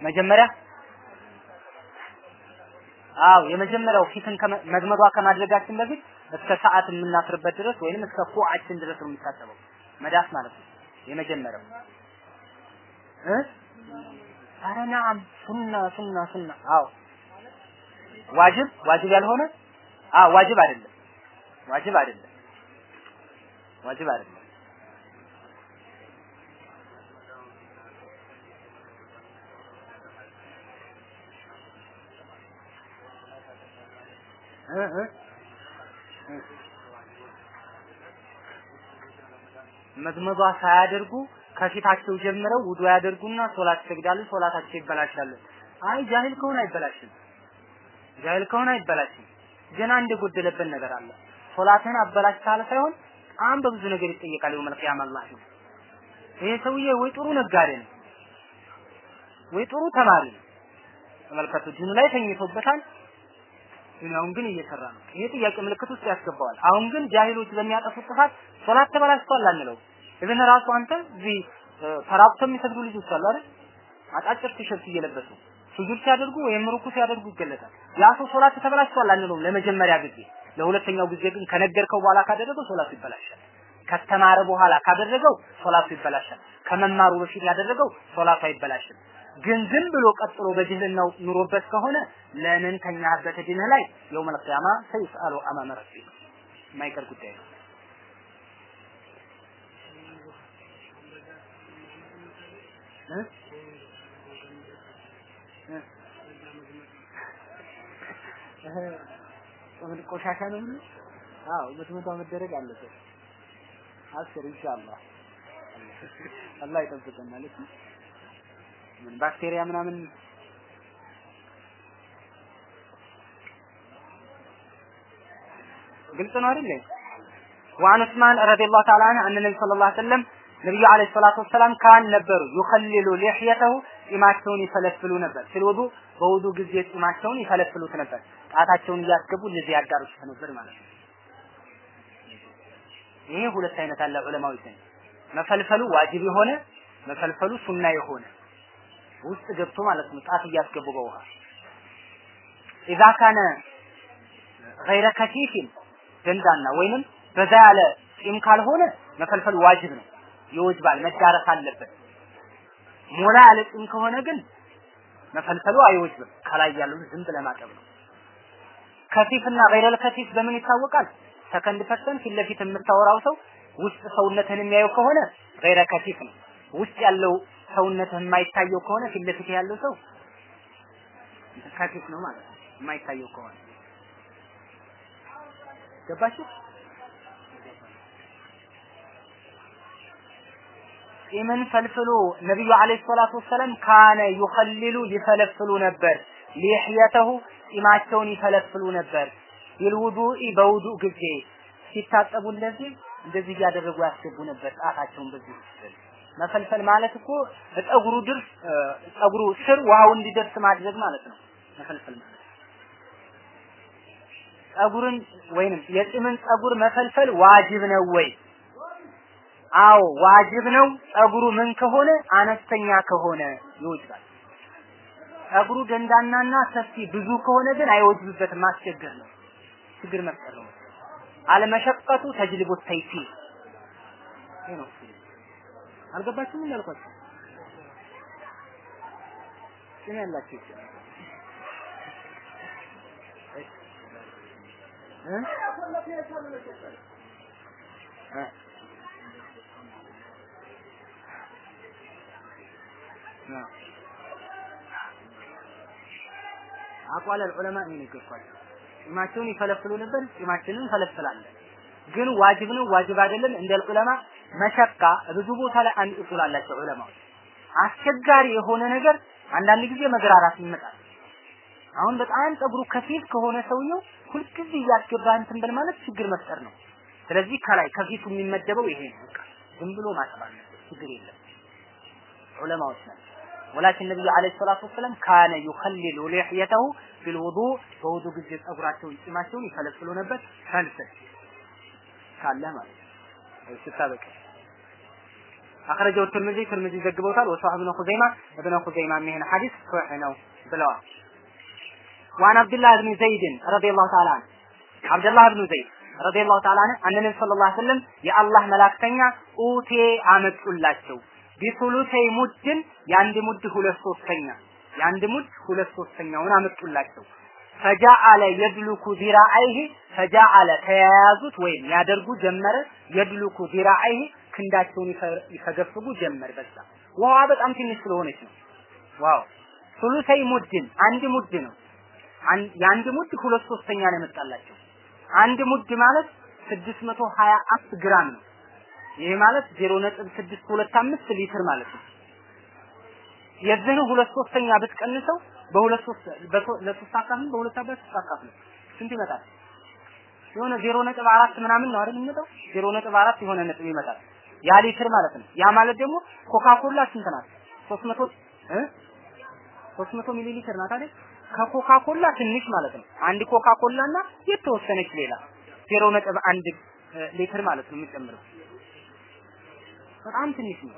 መጀመሪያ አዎ የመጀመሪያው ፊትን መግመዷ ከማድረጋችን በፊት እስከ ሰዓት የምናስርበት ድረስ ወይንም እስከ ኩዓችን ድረስ ነው የሚታጠበው መዳፍ ማለት ነው የመጀመሪያው እ ኧረ ነዓም ሱና ሱና ሱና። አዎ። ዋጅብ ዋጅብ ያልሆነ? አዎ ዋጅብ አይደለም። ዋጅብ አይደለም። ዋጅብ አይደለም። መግመዷ ሳያደርጉ ከፊታቸው ጀምረው ውዱ ያደርጉና ሶላት ይሰግዳሉ። ሶላታቸው ይበላሻል። አይ ጃሂል ከሆነ አይበላሽም። ጃሂል ከሆነ አይበላሽም። ግን አንድ የጎደለበት ነገር አለ። ሶላትን አበላሽታል ሳይሆን በጣም በብዙ ነገር ይጠየቃል። የውመል ቂያማ አላህ ይሄ ሰውዬ ወይ ጥሩ ነጋዴ ነው ወይ ጥሩ ተማሪ ነው። ተመልከቱ፣ ዲኑ ላይ ተኝቶበታል። ዱንያውን ግን እየሰራ ነው። ይሄ ጥያቄ ምልክት ውስጥ ያስገባዋል። አሁን ግን ጃሂሎች በሚያጠፉት ጥፋት ሶላት ተበላሽቷል አንለው። ኢብን ራሱ አንተ እዚህ ተራብተው የሚሰግዱ ልጆች አሉ አይደል? አጫጭር ቲሸርት እየለበሱ ሱጁድ ሲያደርጉ ወይም ሩኩ ሲያደርጉ ይገለጣል። ያ ሰው ሶላት ተበላሽቷል አንለውም ለመጀመሪያ ጊዜ። ለሁለተኛው ጊዜ ግን ከነገርከው በኋላ ካደረገው ሶላቱ ይበላሻል። ከተማረ በኋላ ካደረገው ሶላቱ ይበላሻል። ከመማሩ በፊት ያደረገው ሶላቱ አይበላሽም። ግን ዝም ብሎ ቀጥሎ በጅህልናው ኑሮበት ከሆነ ለምን ተኛህበት ዲንህ ላይ يوم القيامة سيسأل أمام ربك የማይቀር ጉዳይ ነው። ቆሻሻ ነው ምን? አዎ በትመታ መደረግ አለበት። አስር ኢንሻአላህ አላህ ይጠብቀን ማለት ነው። ምን ባክቴሪያ ምናምን ግልጽ ነው አይደል? وعن عثمان رضي الله تعالى عنه أن النبي صلى الله عليه وسلم ነብዩ አለይሂ ሰላቱ ወሰላም ካን ነበሩ ይኸልሉ ሊህየተሁ ጺማቸውን ይፈለፍሉ ነበር። ሲልወዱ በውዱ ጊዜ ጺማቸውን ይፈለፍሉት ነበር። ጣታቸውን እያስገቡ እንደዚህ ያዳርሱት ነበር ማለት ነው። ይሄ ሁለት አይነት አለ ዑለማዊ ዘንድ መፈልፈሉ ዋጅብ የሆነ መፈልፈሉ ሱና የሆነ ውስጥ ገብቶ ማለት ነው። ጣት እያስገቡ በውሃ ኢዛ ካነ ገይረ ከቲፊን ደንዳና ወይንም በዛ ያለ ጺም ካልሆነ መፈልፈል ዋጅብ ነው። ይወጅባል፣ መዳረስ አለበት። ሞላ ያለ ከሆነ ግን መፈልፈሉ አይወጅብም። ከላይ ያለውን ዝም ብለህ ማጠብ ነው። كثيف ና غير الكثيف በምን ይታወቃል? second person ፊት ለፊት የምታወራው ሰው ውስጥ ሰውነትን የሚያየው ከሆነ غير كثيف ነው። ውስጥ ያለው ሰውነትህ የማይታየው ከሆነ ፊት ለፊት ያለው ሰው كثيف ነው ማለት ነው። የማይታየው ከሆነ ገባችሁ? ጺምን ፈልፍሎ ነብዩ አለይሂ ሰላቱ ወሰለም ካነ ይኸልሉ ይፈለፍሉ ነበር። ሊህየተሁ ጺማቸውን ይፈለፍሉ ነበር። ቢልውዱኢ በውዱ ጊዜ ሲታጠቡ እንደዚህ እንደዚህ እያደረጉ ያስገቡ ነበር ጣታቸውን በዚህ መፈልፈል ማለት እኮ ፀጉሩ ድርስ ፀጉሩ ስር ውሃው እንዲደርስ ማድረግ ማለት ነው። መፈልፈል ማለት ፀጉርን ወይንም የጺምን ፀጉር መፈልፈል ዋጅብ ነው ወይ? አዎ ዋጅብ ነው። ፀጉሩ ምን ከሆነ አነስተኛ ከሆነ ይወጅባል። ፀጉሩ ደንዳናና ሰፊ ብዙ ከሆነ ግን አይወጅብበትም። ማስቸገር ነው፣ ችግር መፍጠር ነው። አለመሸቀቱ ተጅልቡ ነው። አልገባችሁም ያልኳችሁ? ምን ያላችሁ እ አቋለ ዑለማ ነው የነገርኳቸው። ጺማቸውን ይፈለፍሉ ነበር፣ ጺማችንን እንፈለፍላለን። ግን ዋጅብ ነው ዋጅብ አይደለም እንደ ዑለማ መሸቃ ብዙ ቦታ ላይ አንድ እሱል አላቸው ዑለማዎች። አስቸጋሪ የሆነ ነገር አንዳንድ ጊዜ መግራራት ይመጣል። አሁን በጣም ፀጉሩ ከፊት ከሆነ ሰውየው ሁልጊዜ እያስገባ እንትን በል ማለት ችግር መፍጠር ነው። ስለዚህ ከላይ ከፊቱ የሚመደበው ይሄ ነው። ዝም ብሎ ማጥባት ችግር የለም። ዑለማዎች ናቸው። ولكن النبي عليه الصلاة والسلام كان يخلل لحيته في الوضوء فوضو قزيز أقراته وإنسماتون يخلصلون بك خلصة قال لا مالك ستابك أخرجه الترمذي ترمذي زق بوطال وصاح ابن ابن أخو زيمان مهن حديث فرحنه بلوه وعن عبد الله بن زيد رضي الله تعالى عنه. عبد الله بن زيد رضي الله تعالى عنه أن النبي صلى الله عليه وسلم يا الله ملاك أوتي عمد ቢሱሉሰይ ሙድን የአንድ ሙድ ሁለት ሶስተኛ የአንድ ሙድ ሁለት ሶስተኛውን አመጡላቸው። ፈጃአለ የድሉኩ ዚራአይህ ፈጃአለ ተያያዙት ወይም ያደርጉ ጀመረ የድሉኩ ዚራአይህ ክንዳቸውን ይፈገፍጉ ጀመር። በዛ ውሃ በጣም ትንሽ ስለሆነች ነው። wow! ثلثي مد አንድ ሙድ ነው። የአንድ ሙድ ሁለት ሶስተኛ ነው የመጣላቸው። አንድ ሙድ ማለት 625 ግራም ነው ይሄ ማለት 0.625 ሊትር ማለት ነው የዚህን ሁለት ሶስተኛ ብትቀንሰው በሁለት ሶስት ለሶስት በሁለት አባዝ አካፍል ስንት ይመጣል? የሆነ 0.4 ምናምን ነው አይደል የሚመጣው? 0.4 የሆነ ነጥብ ይመጣል። ያ ሊትር ማለት ነው። ያ ማለት ደግሞ ኮካኮላ ስንት ናት? 300 እ 300 ሚሊ ሊትር ናት አይደል? ከኮካኮላ ትንሽ ማለት ነው። አንድ ኮካኮላ እና የተወሰነች ሌላ 0.1 ሊትር ማለት ነው የሚጨምረው። በጣም ትንሽ ነው።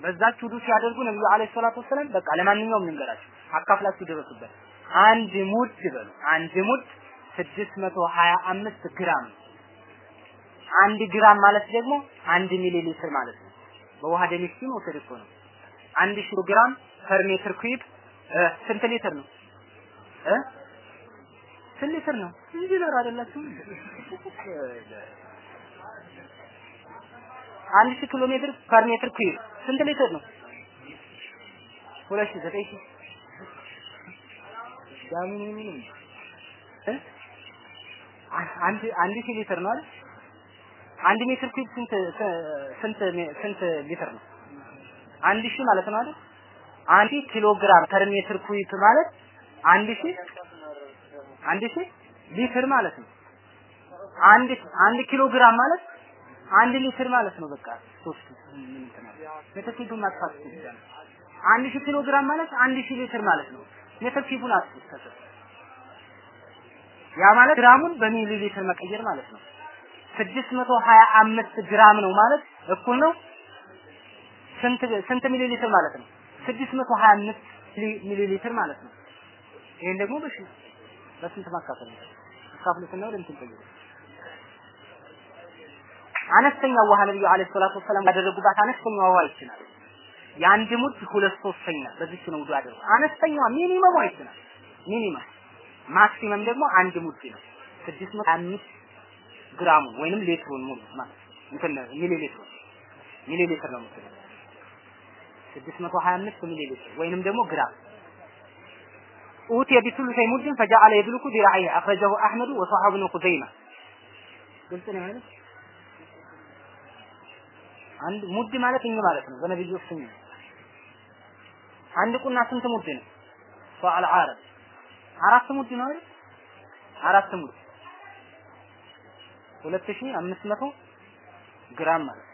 በዛች ውዱ ሲያደርጉ ነብዩ አለይሂ ሰላቱ ወሰለም በቃ ለማንኛውም ልንገራችሁ አካፍላችሁ ደረሱበት። አንድ ሙድ በሉ አንድ ሙድ 625 ግራም አንድ ግራም ማለት ደግሞ አንድ ሚሊ ሊትር ማለት ነው። በውሃ density መውሰድ እኮ ነው። አንድ ሺህ ግራም per meter cube ስንት ሊትር ነው እ ስንት ሊትር ነው? ኢንጂነር አይደላችሁም? አንድ ሺህ ኪሎ ሜትር per meter cube ስንት ሊትር ነው? ሁለት ሺህ ዘጠኝ ሺህ ዳምን ምን አንድ አንድ ሺህ ሊትር ነው አይደል? አንድ meter cube ስንት ስንት ስንት ሊትር ነው? አንድ ሺህ ማለት ነው አይደል? አንድ ኪሎ ግራም per meter cube ማለት አንድ ሺህ አንድ ሺህ ሊትር ማለት ነው። አንድ አንድ ኪሎ ግራም ማለት አንድ ሊትር ማለት ነው። በቃ ሶስት አንድ ሺህ ኪሎ ግራም ማለት አንድ ሺህ ሊትር ማለት ነው። ኩቡን አጥፋት ያ ማለት ግራሙን በሚሊ ሊትር መቀየር ማለት ነው። 625 ግራም ነው ማለት እኩል ነው ስንት ስንት ሚሊ ሊትር ማለት ነው? 625 ሚሊ ሊትር ማለት ነው። ይሄን ደግሞ በሺ በስንት ማካፈል ነው? አካፍሉትና ወደ እንትን አነስተኛ ውሃ ነብዩ አለይሂ ሰላቱ ወሰላም ያደረጉባት አነስተኛ ውሃ ይችላል። የአንድ ሙድ ሁለት ሶስተኛ በዚች ነው ውዱ ያደረጉ። አነስተኛዋ minimum ይችላል። minimum maximum ደግሞ አንድ ሙድ ነው። 625 ግራሙ ወይንም ሊትሩን ሙሉ ማለት እንትን ሚሊ ሊትሩ ሚሊ ሊትር ነው የምትለው 625 ሚሊ ሊትር ወይንም ደግሞ ግራም بثلثي مد فجعل يدلك ذراعيه أخرجه أحمد وصححه ابن خزيمة ግልጽ ነው አይደል? አንድ ሙድ ማለት እፍኝ ማለት ነው። በነብዩ ስም አንድ ቁና ስንት ሙድ ነው? ሷል ዓረብ። አራት ሙድ ነው አይደል? አራት ሙድ። 2500 ግራም ማለት ነው።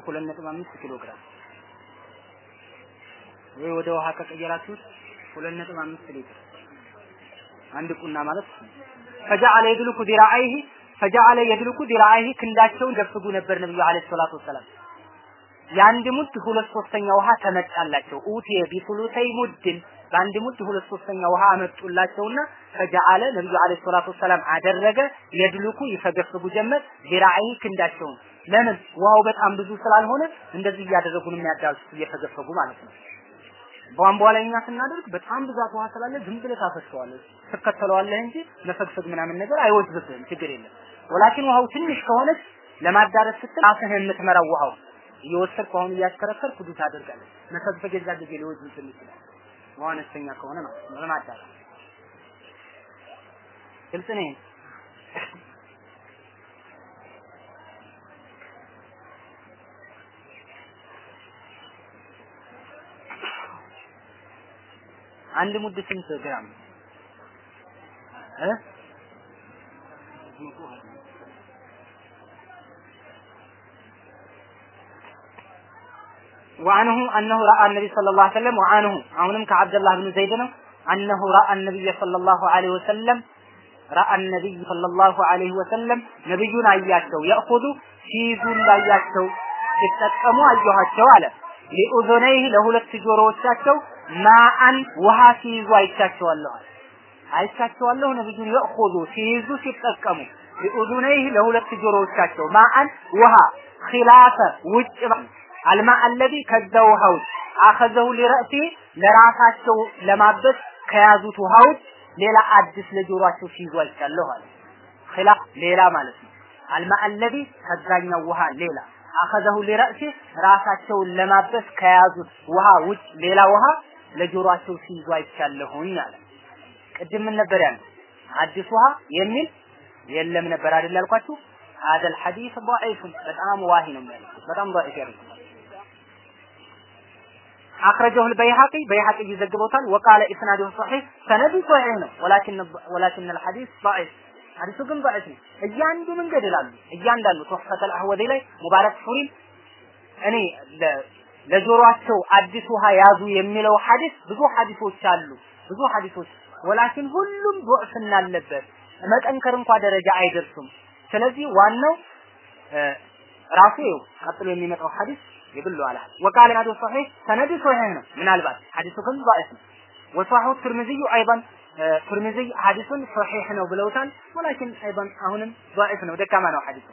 ሁለት ነጥብ አምስት ኪሎ ግራም። ወይ ወደ ውሃ ከቀየራችሁት ሁለት ነጥብ አምስት ሊትር። አንድ ቁና ማለት فجعل يدلك ذراعيه فجعل يدلك ذراعيه ክንዳቸውን ይፈገፍጉ ነበር ነብዩ عليه الصلاة والسلام። የአንድ ሙድ ሁለት ሶስተኛ ውሃ ተመጣላቸው። أتي بثلثي مد በአንድ ሙድ ሁለት ሶስተኛ ውሃ አመጡላቸውና فجعل ነብዩ عليه الصلاة والسلام አደረገ። يدلك ይፈገፍጉ ጀመር። ذراعيه ክንዳቸውን ለምን? ውሃው በጣም ብዙ ስላልሆነ እንደዚህ እያደረጉ ነው የሚያዳርሱት እየፈገፈጉ ማለት ነው። ቧንቧ ላይ እኛ ስናደርግ በጣም ብዛት ውሃ ስላለ ዝም ብለህ ታፈሰዋለህ ትከተለዋለህ እንጂ መፈግፈግ ምናምን ነገር አይወዝብህም ችግር የለም ወላኪን ውሃው ትንሽ ከሆነች ለማዳረስ ስትል ራስህ የምትመራው ውሃው እየወሰድክ አሁን እያሽከረከርክ ዱት ታደርጋለህ መፈግፈግ የዛ ጊዜ ሊወዝብህ ይችላል። ውሃው አነስተኛ ከሆነ ነው ለማዳረስ ግልጽ ነው አንድ ሙድ ስንት ግራም? እ ወአንሁ አነሁ ረአ ነቢ ሰለላሁ ዐለይሂ ወሰለም ወአንሁ አሁንም ከአብደላህ ብን ዘይድ ነው አነሁ ረአ ነቢይ ሰለላሁ ዐለይሂ ወሰለም ረአ ነቢይ ሰለላሁ ዐለይሂ ወሰለም ነቢዩን አያቸው የእኹዱ ሲይዙን ላያቸው ሲጠቀሙ አየኋቸው አለ ሊኡዙነይህ ለሁለት ጆሮዎቻቸው ማአን ውሃ ሲይዙ አይቻቸዋለሁ አለ አይቻቸዋለሁ ነቢዩን የእኹዙ ሲይዙ ሲጠቀሙ ሊኡዙነይህ ለሁለት ጆሮዎቻቸው ማአን ውሃ ኺላፈ ውጭ አልማ አለዚ ከዛ ውሃ ውጭ አኸዘው ሊረእሲ ለራሳቸው ለማበስ ከያዙት ውሃ ውጭ ሌላ አዲስ ለጆሮአቸው ሲይዙ አይቻለሁ አለ። ኺላፍ ሌላ ማለት ነው። አልማ አለዚ ከዛኛው ውሃ ሌላ አኸዘሁ ሊረእሲ ራሳቸውን ለማበስ ከያዙት ውሃ ውጭ ሌላ ውሃ ለጆሮአቸው ሲይዙ አይቻለሁኝ አለ። ቅድም ምን ነበር ያለው? አዲስ ውሃ የሚል የለም ነበር አይደል ያልኳችሁ? هذا الحديث ضعيف በጣም ዋሂ ነው የሚያለው በጣም ضعيف ያደርጋል አኽረጀሁ ልበይሐቂ በይሐቂ ይዘግቦታል። ወቃለ ኢስናዱሁ ሰሒህ ሰነዱ ሰሒህ ነው። ወላኪን ወላኪን አልሐዲስ ضعيف ሐዲሱ ግን ضعيف እያንዱ መንገድ ይላሉ እያንዳንዱ ሶህፈተል አህወዴ ላይ ሙባረክ ፉሪል እኔ ለጆሮአቸው አዲስ ውሃ ያዙ የሚለው ሐዲስ ብዙ ሐዲሶች አሉ ብዙ ሐዲሶች ወላኪን ሁሉም ضعف አለበት መጠንከር እንኳ ደረጃ አይደርሱም። ስለዚህ ዋናው ራሱ ቀጥሎ የሚመጣው ሐዲስ يدل على هذا وقال هذا صحيح سند صحيح ነው ምናልባት ሐዲሱ ግን ضعيف ነው وصححه الترمذي ايضا ترمذي حديث صحيح ነው ብለውታል ولكن ايضا አሁንም ضعيف ነው ደካማ ነው ሐዲሱ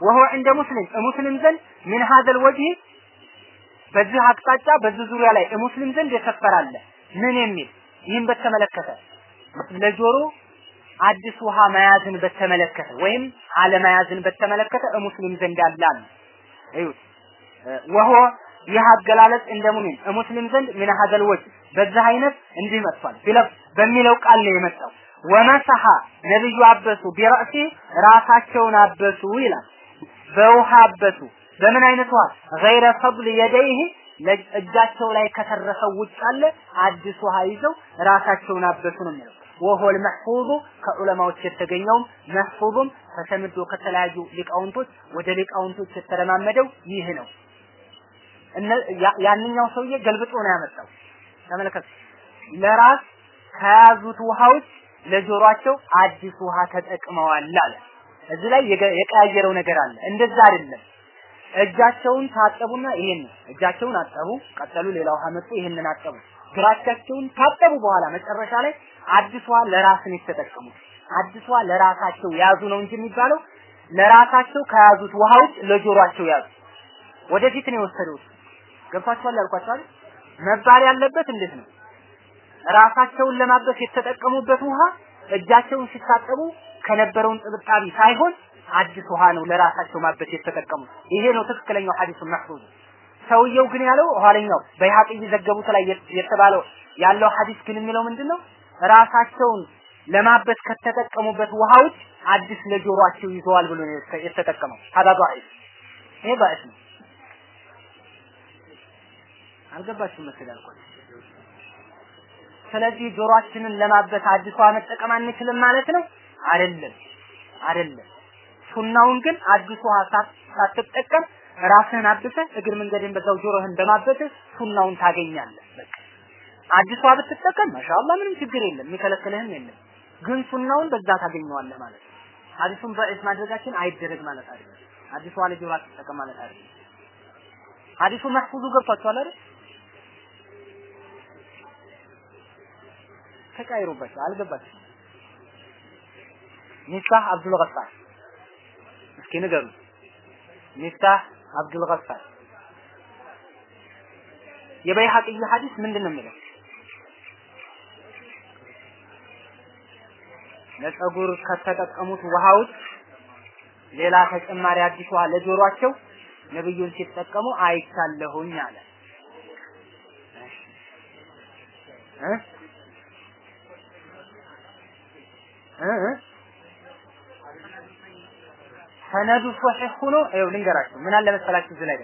وهو عند مسلم مسلم ዘንድ من هذا الوجه በዚህ አቅጣጫ በዚህ ዙሪያ ላይ ሙስሊም ዘንድ የሰፈራለ ምን የሚል ይህን በተመለከተ ለጆሮ አዲስ ውሃ መያዝን በተመለከተ ወይም አለመያዝን በተመለከተ ሙስሊም ዘንድ አለ እዩት ወሆ ይህ አገላለጽ እንደ ሙሚን ሙስሊም ዘንድ ምን ሀዘል ወጅ በዚህ አይነት እንዲህ መጥቷል። ቢለፍ በሚለው ቃል ነው የመጣው። ወመሰሐ ነብዩ አበሱ ቢራእሲ ራሳቸውን አበሱ ይላል። በውሃ አበሱ። በምን አይነት ውሃ? ገይረ ፈضል የደይህ እጃቸው ላይ ከተረፈው ውጭ አለ አዲስ ውሃ ይዘው ራሳቸውን አበሱ ነው የሚለው። ወሆል መሕፉዙ ከዑለማዎች የተገኘውም መሕፉዙም ተሰምዶ ከተለያዩ ሊቃውንቶች ወደ ሊቃውንቶች የተለማመደው ይህ ነው። ያንኛው ሰውዬ ገልብጦ ነው ያመጣው። ተመለከቱ። ለራስ ከያዙት ውሃዎች ለጆሯቸው አዲስ ውሃ ተጠቅመዋል አለ። እዚህ ላይ የቀያየረው ነገር አለ። እንደዛ አይደለም። እጃቸውን ታጠቡና ይሄን እጃቸውን አጠቡ፣ ቀጠሉ፣ ሌላ ውሃ መጡ፣ ይሄንን አጠቡ። ግራቻቸውን ታጠቡ በኋላ መጨረሻ ላይ አዲስ ውሃ ለራስን የተጠቀሙት አዲስ ውሃ ለራሳቸው ያዙ ነው እንጂ የሚባለው ለራሳቸው ከያዙት ውሃዎች ለጆሯቸው ያዙ። ወደፊት ነው የወሰዱት። ገብቷችኋል ያልኳችኋል? መባል ያለበት እንዴት ነው? ራሳቸውን ለማበስ የተጠቀሙበት ውሃ እጃቸውን ሲታጠቡ ከነበረውን ጥብጣቢ ሳይሆን አዲስ ውሃ ነው ለራሳቸው ማበስ የተጠቀሙት። ይሄ ነው ትክክለኛው ሐዲሱ መህፉዝ። ሰውየው ግን ያለው ኋለኛው በይሐቂ ዘገቡት ላይ የተባለው ያለው ሐዲስ ግን የሚለው ምንድነው? ራሳቸውን ለማበስ ከተጠቀሙበት ውሃዎች አዲስ ለጆሮአቸው ይዘዋል ብሎ ነው የተጠቀመው። ሀዳ ضعيف ይሄ ضعيف ነው። አልገባችሁም መሰለኝ አልኳችሁ። ስለዚህ ጆሮአችንን ለማበስ አዲስ ውሃ መጠቀም አንችልም ማለት ነው? አይደለም አይደለም። ሱናውን ግን አዲስ ውሃ ሳትጠቀም ራስህን አብሰህ እግር መንገድን በዛው ጆሮህን በማበስህ ሱናውን ታገኛለህ። በቃ ውሃ ብትጠቀም ማሻአላህ ምንም ችግር የለም፣ የሚከለክልህም የለም። ግን ሱናውን በዛ ታገኘዋለህ ማለት ነው። ሐዲሱን በእስ ማድረጋችን አይደረግ ማለት አይደለም። ውሃ ለጆሮ አትጠቀም ማለት አይደለም። ሐዲሱ መህፉዙ ገብቷችኋል አይደል? ተቃይሮባቸው አልገባችም። ሚፍታህ አብዱል ገፋር እስኪ ንገሩ። ሚፍታህ አብዱል ገፋር የበይሐቂ ሐዲስ ምንድን ነው የሚለው? ለፀጉር ከተጠቀሙት ውሃዎች ሌላ ተጨማሪ አዲስ ውሃ ለጆሯቸው ነብዩን ሲጠቀሙ አይቻለሁኝ አለ። እ እ ሰነዱ ሶሒህ ሆኖ ይኸው ልንገራችሁ ምን አለ መሰላችሁ እዚህ ላይ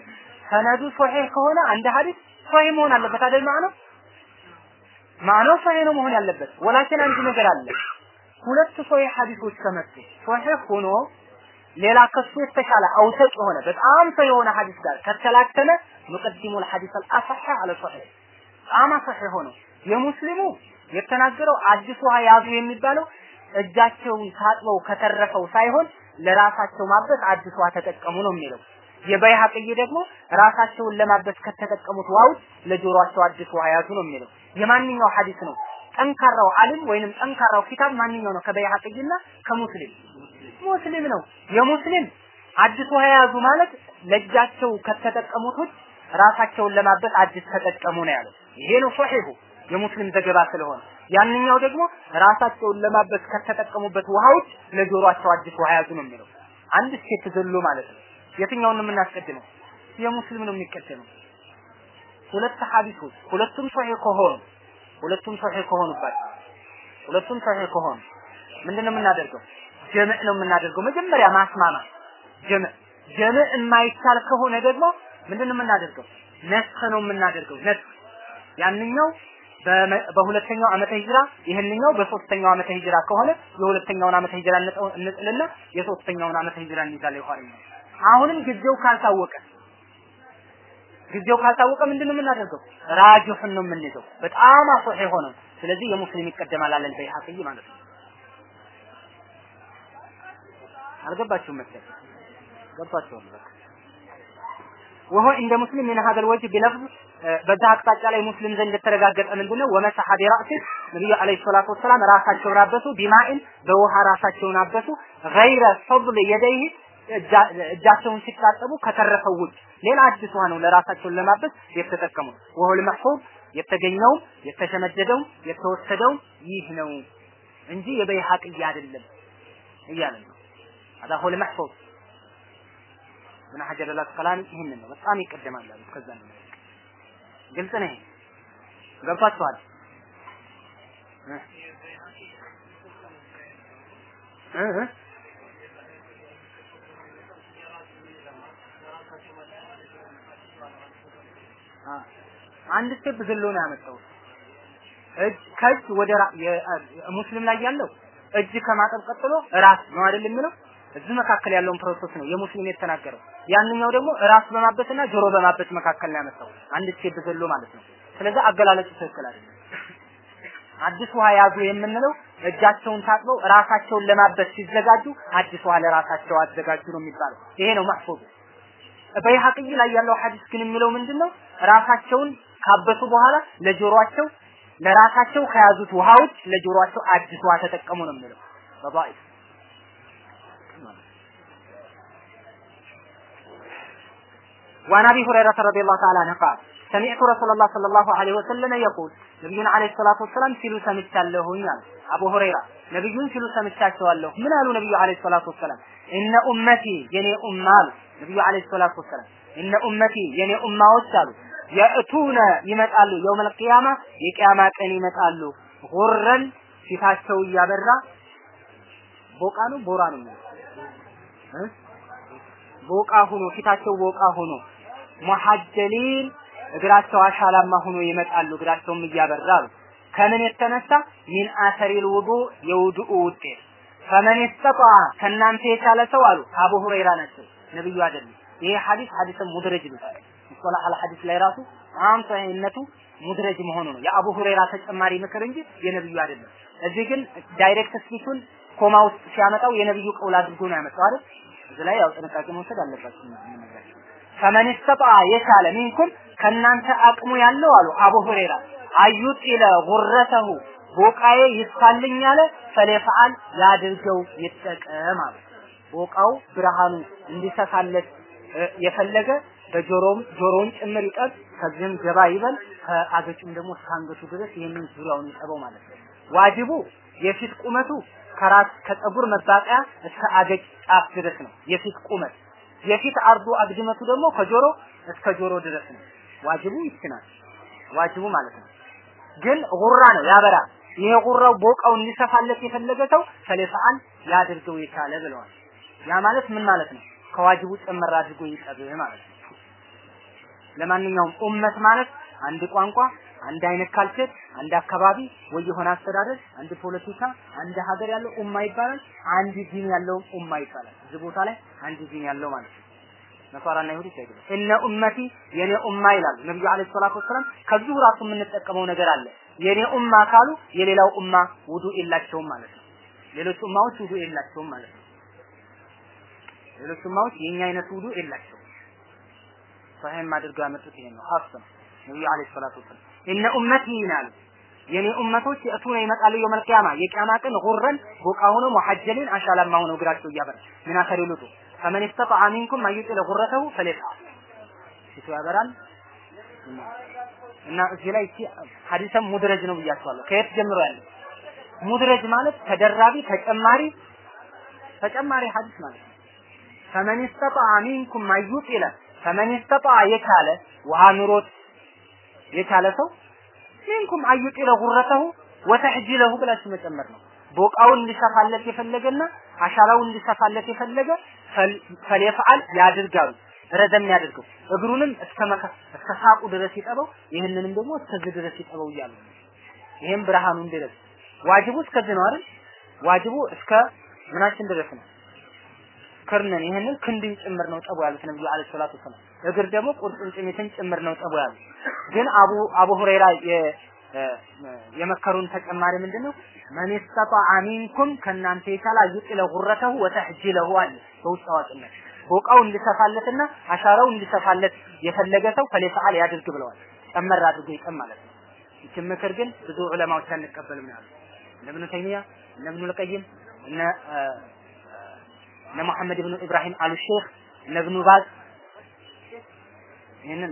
ሰነዱ ሶሒህ ከሆነ አንድ ሐዲስ ሶሒህ መሆን አለበት አይደል ማዕነው ማዕነው ሶሒህ ነው መሆን ያለበት ወላኪን አንድ ነገር አለ ሁለት ሶሒህ ሐዲሶች ከመጡ ሶሒህ ሆኖ ሌላ ከሱ የተሻለ አውሰቅ የሆነ በጣም ሰው የሆነ ሐዲስ ጋር ከተላተመ ሙቀዲሙ الحديث الأصح على صحيح በጣም አሰህ ሆኖ የሙስሊሙ የተናገረው አዲስ ውሃ ያዙ የሚባለው እጃቸውን ታጥበው ከተረፈው ሳይሆን ለራሳቸው ማበስ ውሃ ተጠቀሙ ነው የሚለው። የበይሐቅይ ደግሞ ራሳቸውን ለማበስ ከተጠቀሙት ውስጥ ለጆሮአቸው አዲስ ውሃ ያዙ ነው የሚለው። የማንኛው ሐዲስ ነው? ጠንካራው ዓሊም ወይንም ጠንካራው ኪታብ ማንኛው ነው? ከበይሐቅይና ከሙስሊም ሙስሊም ነው። የሙስሊም አዲስ ውሃ ያዙ ማለት ለእጃቸው ከተጠቀሙት ራሳቸውን ለማበስ አዲስ ተጠቀሙ ነው ያለው። ይሄ ነው ሶሒሁ የሙስሊም ዘገባ ስለሆነ ያንኛው ደግሞ ራሳቸውን ለማበስ ከተጠቀሙበት ውሃ ውጭ ለጆሮአቸው አዲስ ውሃ ያዙ ነው የሚለው። አንድ step ዘሎ ማለት ነው። የትኛውን ነው የምናስቀድመው? የሙስሊም ነው የሚቀደመው። ሁለት ሐዲሶች ሁለቱም صحيح ከሆኑ ሁለቱም صحيح ከሆኑባቸው ሁለቱም ሶሒህ ከሆኑ ምንድን ነው የምናደርገው? ጀምዕ ነው የምናደርገው። መጀመሪያ ማስማማት ጀምዕ ጀምዕ የማይቻል ከሆነ ደግሞ ምንድን ነው የምናደርገው? ነስኽ ነው የምናደርገው። ነስኽ ያንኛው በሁለተኛው ዓመተ ሂጅራ ይህንኛው በሶስተኛው ዓመተ ሂጅራ ከሆነ የሁለተኛውን ዓመተ ሂጅራ እንጥልና የሶስተኛውን ዓመተ ሂጅራ እንይዛለን። ይኋለኛው አሁንም ጊዜው ካልታወቀ ጊዜው ካልታወቀ ምንድን ነው የምናደርገው? ራጅሑን ነው የምንይዘው። በጣም أصح የሆነው ስለዚህ የሙስሊም ይቀደማል አለን በይሐቅይ ማለት ነው። አልገባችሁም መሰለኝ? በቃ وهو عند مسلم من هذا الوجه بلفظ በዛ አቅጣጫ ላይ ሙስሊም ዘንድ የተረጋገጠ ምንድነው? ወመሰሐ ቢራእሲ ነብዩ አለይሂ ሰላቱ ወሰላም ራሳቸውን አበሱ፣ ቢማኢን በውሃ ራሳቸውን አበሱ፣ ገይረ ፈድል የደይህ እጃቸውን ሲታጠቡ ከተረፈው ውጭ ሌላ አዲስ ውሃ ነው ለራሳቸውን ለማበስ የተጠቀሙት። ወሁል መህፉዝ የተገኘው የተሸመደደው የተወሰደው ይህ ነው እንጂ የበይሐቅይ አይደለም እያለ ነው። هذا هو المحفوظ ابن حجر الاسقلاني ይህንን ነው በጣም ይቀደማል ከዛ ነው ግልጽ ነው። ገብቷችኋል? አንድ step ዘሎ ነው ያመጣው። እጅ ከእጅ ወደ ሙስሊም ላይ ያለው እጅ ከማጠብ ቀጥሎ ራስ ነው አይደል የሚለው እዚህ መካከል ያለውን process ነው የሙስሊም የተናገረው። ያንኛው ደግሞ ራስ በማበስና ጆሮ በማበስ መካከል ነው ያመጣው። አንድ step ዘሎ ማለት ነው። ስለዚህ አገላለጹ ትክክል አይደለም። አዲስ ውሃ ያዙ የምንለው እጃቸውን ታጥበው ራሳቸውን ለማበስ ሲዘጋጁ አዲስ ውሃ ለራሳቸው አዘጋጁ ነው የሚባለው። ይሄ ነው محفوظ። በይሐቅይ ላይ ያለው ሐዲስ ግን የሚለው ምንድነው? ራሳቸውን ካበሱ በኋላ ለጆሮአቸው ለራሳቸው ከያዙት ውሃዎች ለጆሮአቸው አዲስ ውሃ ተጠቀሙ ነው የሚለው በባይስ وعن ابي هريره رضي الله تعالى عنه قال سمعت رسول الله صلى الله عليه وسلم يقول ነብዩን አለይሂ ሰላቱ ወሰላም ሲሉ ሰምቻለሁኝ አለ አቡ ሁረይራ ነብዩን ሲሉ ሰምቻቸዋለሁ ምን አሉ ነብዩ አለይሂ ሰላቱ ወሰላም እነ ኡመቲ የኔ ኡማ አሉ ነብዩ አለይሂ ሰላቱ ወሰላም እነ ኡመቲ የኔ ኡማዎች አሉ የእቱነ ይመጣሉ የውመል ቂያማ የቂያማ ቀን ይመጣሉ ጉረን ፊታቸው እያበራ ቦቃ ነው ቦራ ነው ቦቃ ሆኖ ፊታቸው ቦቃ ሆኖ ሙሐጀሊን እግራቸው አሻላማ ሆኖ ይመጣሉ። እግራቸውም እያበራሉ። ከምን የተነሳ? من أثر الوضوء የውዱኡ ውጤት። فمن استطاع ከእናንተ የቻለ ሰው አሉ። አቡ ሁረይራ ናቸው። ነብዩ አይደለም ይሄ ሐዲስ ሐዲስም مدرج ይሉታል مصطلح الحديث ላይ ራሱ አም ሰሂነቱ مدرج መሆኑ ነው። የአቡ ሁረይራ ተጨማሪ ምክር እንጂ የነብዩ አይደለም። እዚህ ግን direct speech ኡን comma ውስጥ ሲያመጣው የነብዩ قول አድርጎ ነው ያመጣው አይደል? እዚህ ላይ ያው ጥንቃቄ መውሰድ አለባችሁ فمن استطاع የቻለ منكم ከእናንተ አቅሙ ያለው አሉ አቡ ሁረይራ አዩጢለ ጉረተሁ ቦቃዬ ይስፋልኝ አለ። ፈለፈዓል ያድርገው ይጠቀም አሉ። ቦቃው ብርሃኑ እንዲሰፋለት የፈለገ በጆሮም ጆሮውን ጭምር ይጠብ ከዚህም ገባ ይበል ከአገጩም ደግሞ እስከ አንገቱ ድረስ ይህንን ዙሪያውን ይጠበው ማለት ነው። ዋጅቡ የፊት ቁመቱ ከራስ ከፀጉር መባቂያ እስከ አገጭ ጫፍ ድረስ ነው የፊት ቁመት የፊት አርዱ አግድመቱ ደግሞ ከጆሮ እስከ ጆሮ ድረስ ነው። ዋጅቡ ይችናል ዋጅቡ ማለት ነው። ግን ጉራ ነው ያበራል ይሄ ጉራው ቦቃው እንዲሰፋለት የፈለገ ሰው ሰለፈአን ያድርገው የቻለ ብለዋል። ያ ማለት ምን ማለት ነው? ከዋጅቡ ጨመር አድርጎ ይጠብ ማለት ነው። ለማንኛውም ኡመት ማለት አንድ ቋንቋ አንድ አይነት ካልቸር አንድ አካባቢ ወይ የሆነ አስተዳደር አንድ ፖለቲካ አንድ ሀገር ያለው ኡማ ይባላል አንድ ዲን ያለው ኡማ ይባላል። እዚህ ቦታ ላይ አንድ ዲን ያለው ማለት ነው። ነሷራና ይሁዲ አይደለም። እነ ኡመቲ የኔ ኡማ ይላሉ። ነብዩ አለይሂ ሰላቱ ወሰላም ከዚሁ ራሱ የምንጠቀመው ነገር አለ። የኔ ኡማ ካሉ የሌላው ኡማ ውዱ የላቸውም ማለት ነው። ሌሎች ኡማዎች ውዱ የላቸውም ማለት ነው። ሌሎች ኡማዎች የኛ አይነት ውዱ የላቸውም። ሶሒህም አድርገው ያመጡት ይሄን ነው። ነው። ነብዩ አለይሂ ሰላቱ ወሰላም እነ ኡመቲ ይላሉ የኔ ኡመቶች يأتون ይመጣሉ يوم القيامة የቂያማ ቀን غرا ቦቃ ሆነው محجلين አሻላማ ሆነው እግራቸው እያበራ ምን ይሉጡ فمن استطاع منكم أن يطيل غرته فليفعل ፊቱ ያበራል። እና እዚህ ላይ እቺ ሐዲሰም مدرج ነው ብያችኋለሁ። ከየት ጀምሮ ያለ مدرج ማለት ተደራቢ ተጨማሪ ተጨማሪ ሐዲስ ማለት ነው። فمن استطاع منكم أن يطيل فمن استطاع የቻለ ውሃ ኑሮት የቻለ ሰው ሚንኩም አዩጢለ ጉረተሁ ወተሕጂለሁ ብላችሁ መጨመር ነው። ቦቃውን እንዲሰፋለት የፈለገና አሻራውን እንዲሰፋለት የፈለገ ፈሊየፍዐል ያድርጋሉ። ረዘም ያድርገው እግሩንም እስከ እስከ ሳቁ ድረስ ይጠበው ይህንንም ደግሞ እስከዚህ ድረስ ይጠበው እያሉ ይሄም ብርሃኑ እንዲደርስ ዋጅቡ እስከዚህ ነው አይደል? ዋጅቡ እስከ ምናችን ድረስ ነው ክርነን ይህንን ክንድን ጭምር ነው ጠቡ ያሉት ነብዩ አለይሂ ሰላቱ ወሰላም። እግር ደግሞ ቁርጭምጭሚትን ጭምር ነው ጠቡ ያሉት። ግን አቡ አቡ ሁረይራ የመከሩን ተጨማሪ ምንድነው? መን ኢስተጣዐ ሚንኩም ከእናንተ የቻለ ይጥለ ጉረተሁ ወተሕጂለሁ አለ። በውስጥ ቦቃው እንዲሰፋለትና አሻራው እንዲሰፋለት የፈለገ ሰው ፈለፈዓል ያድርግ ብለዋል። ጨመር አድርጎ ይቀም ማለት ነው። ይችን ምክር ግን ብዙ ዑለማዎች አንቀበልም ያሉ እነ ተይሚያ እነ ኢብኑ ልቀይም እነ መሐመድ ኢብኑ ኢብራሂም አሉ ሼክ እነ ኢብኑ ባዝ ይህንን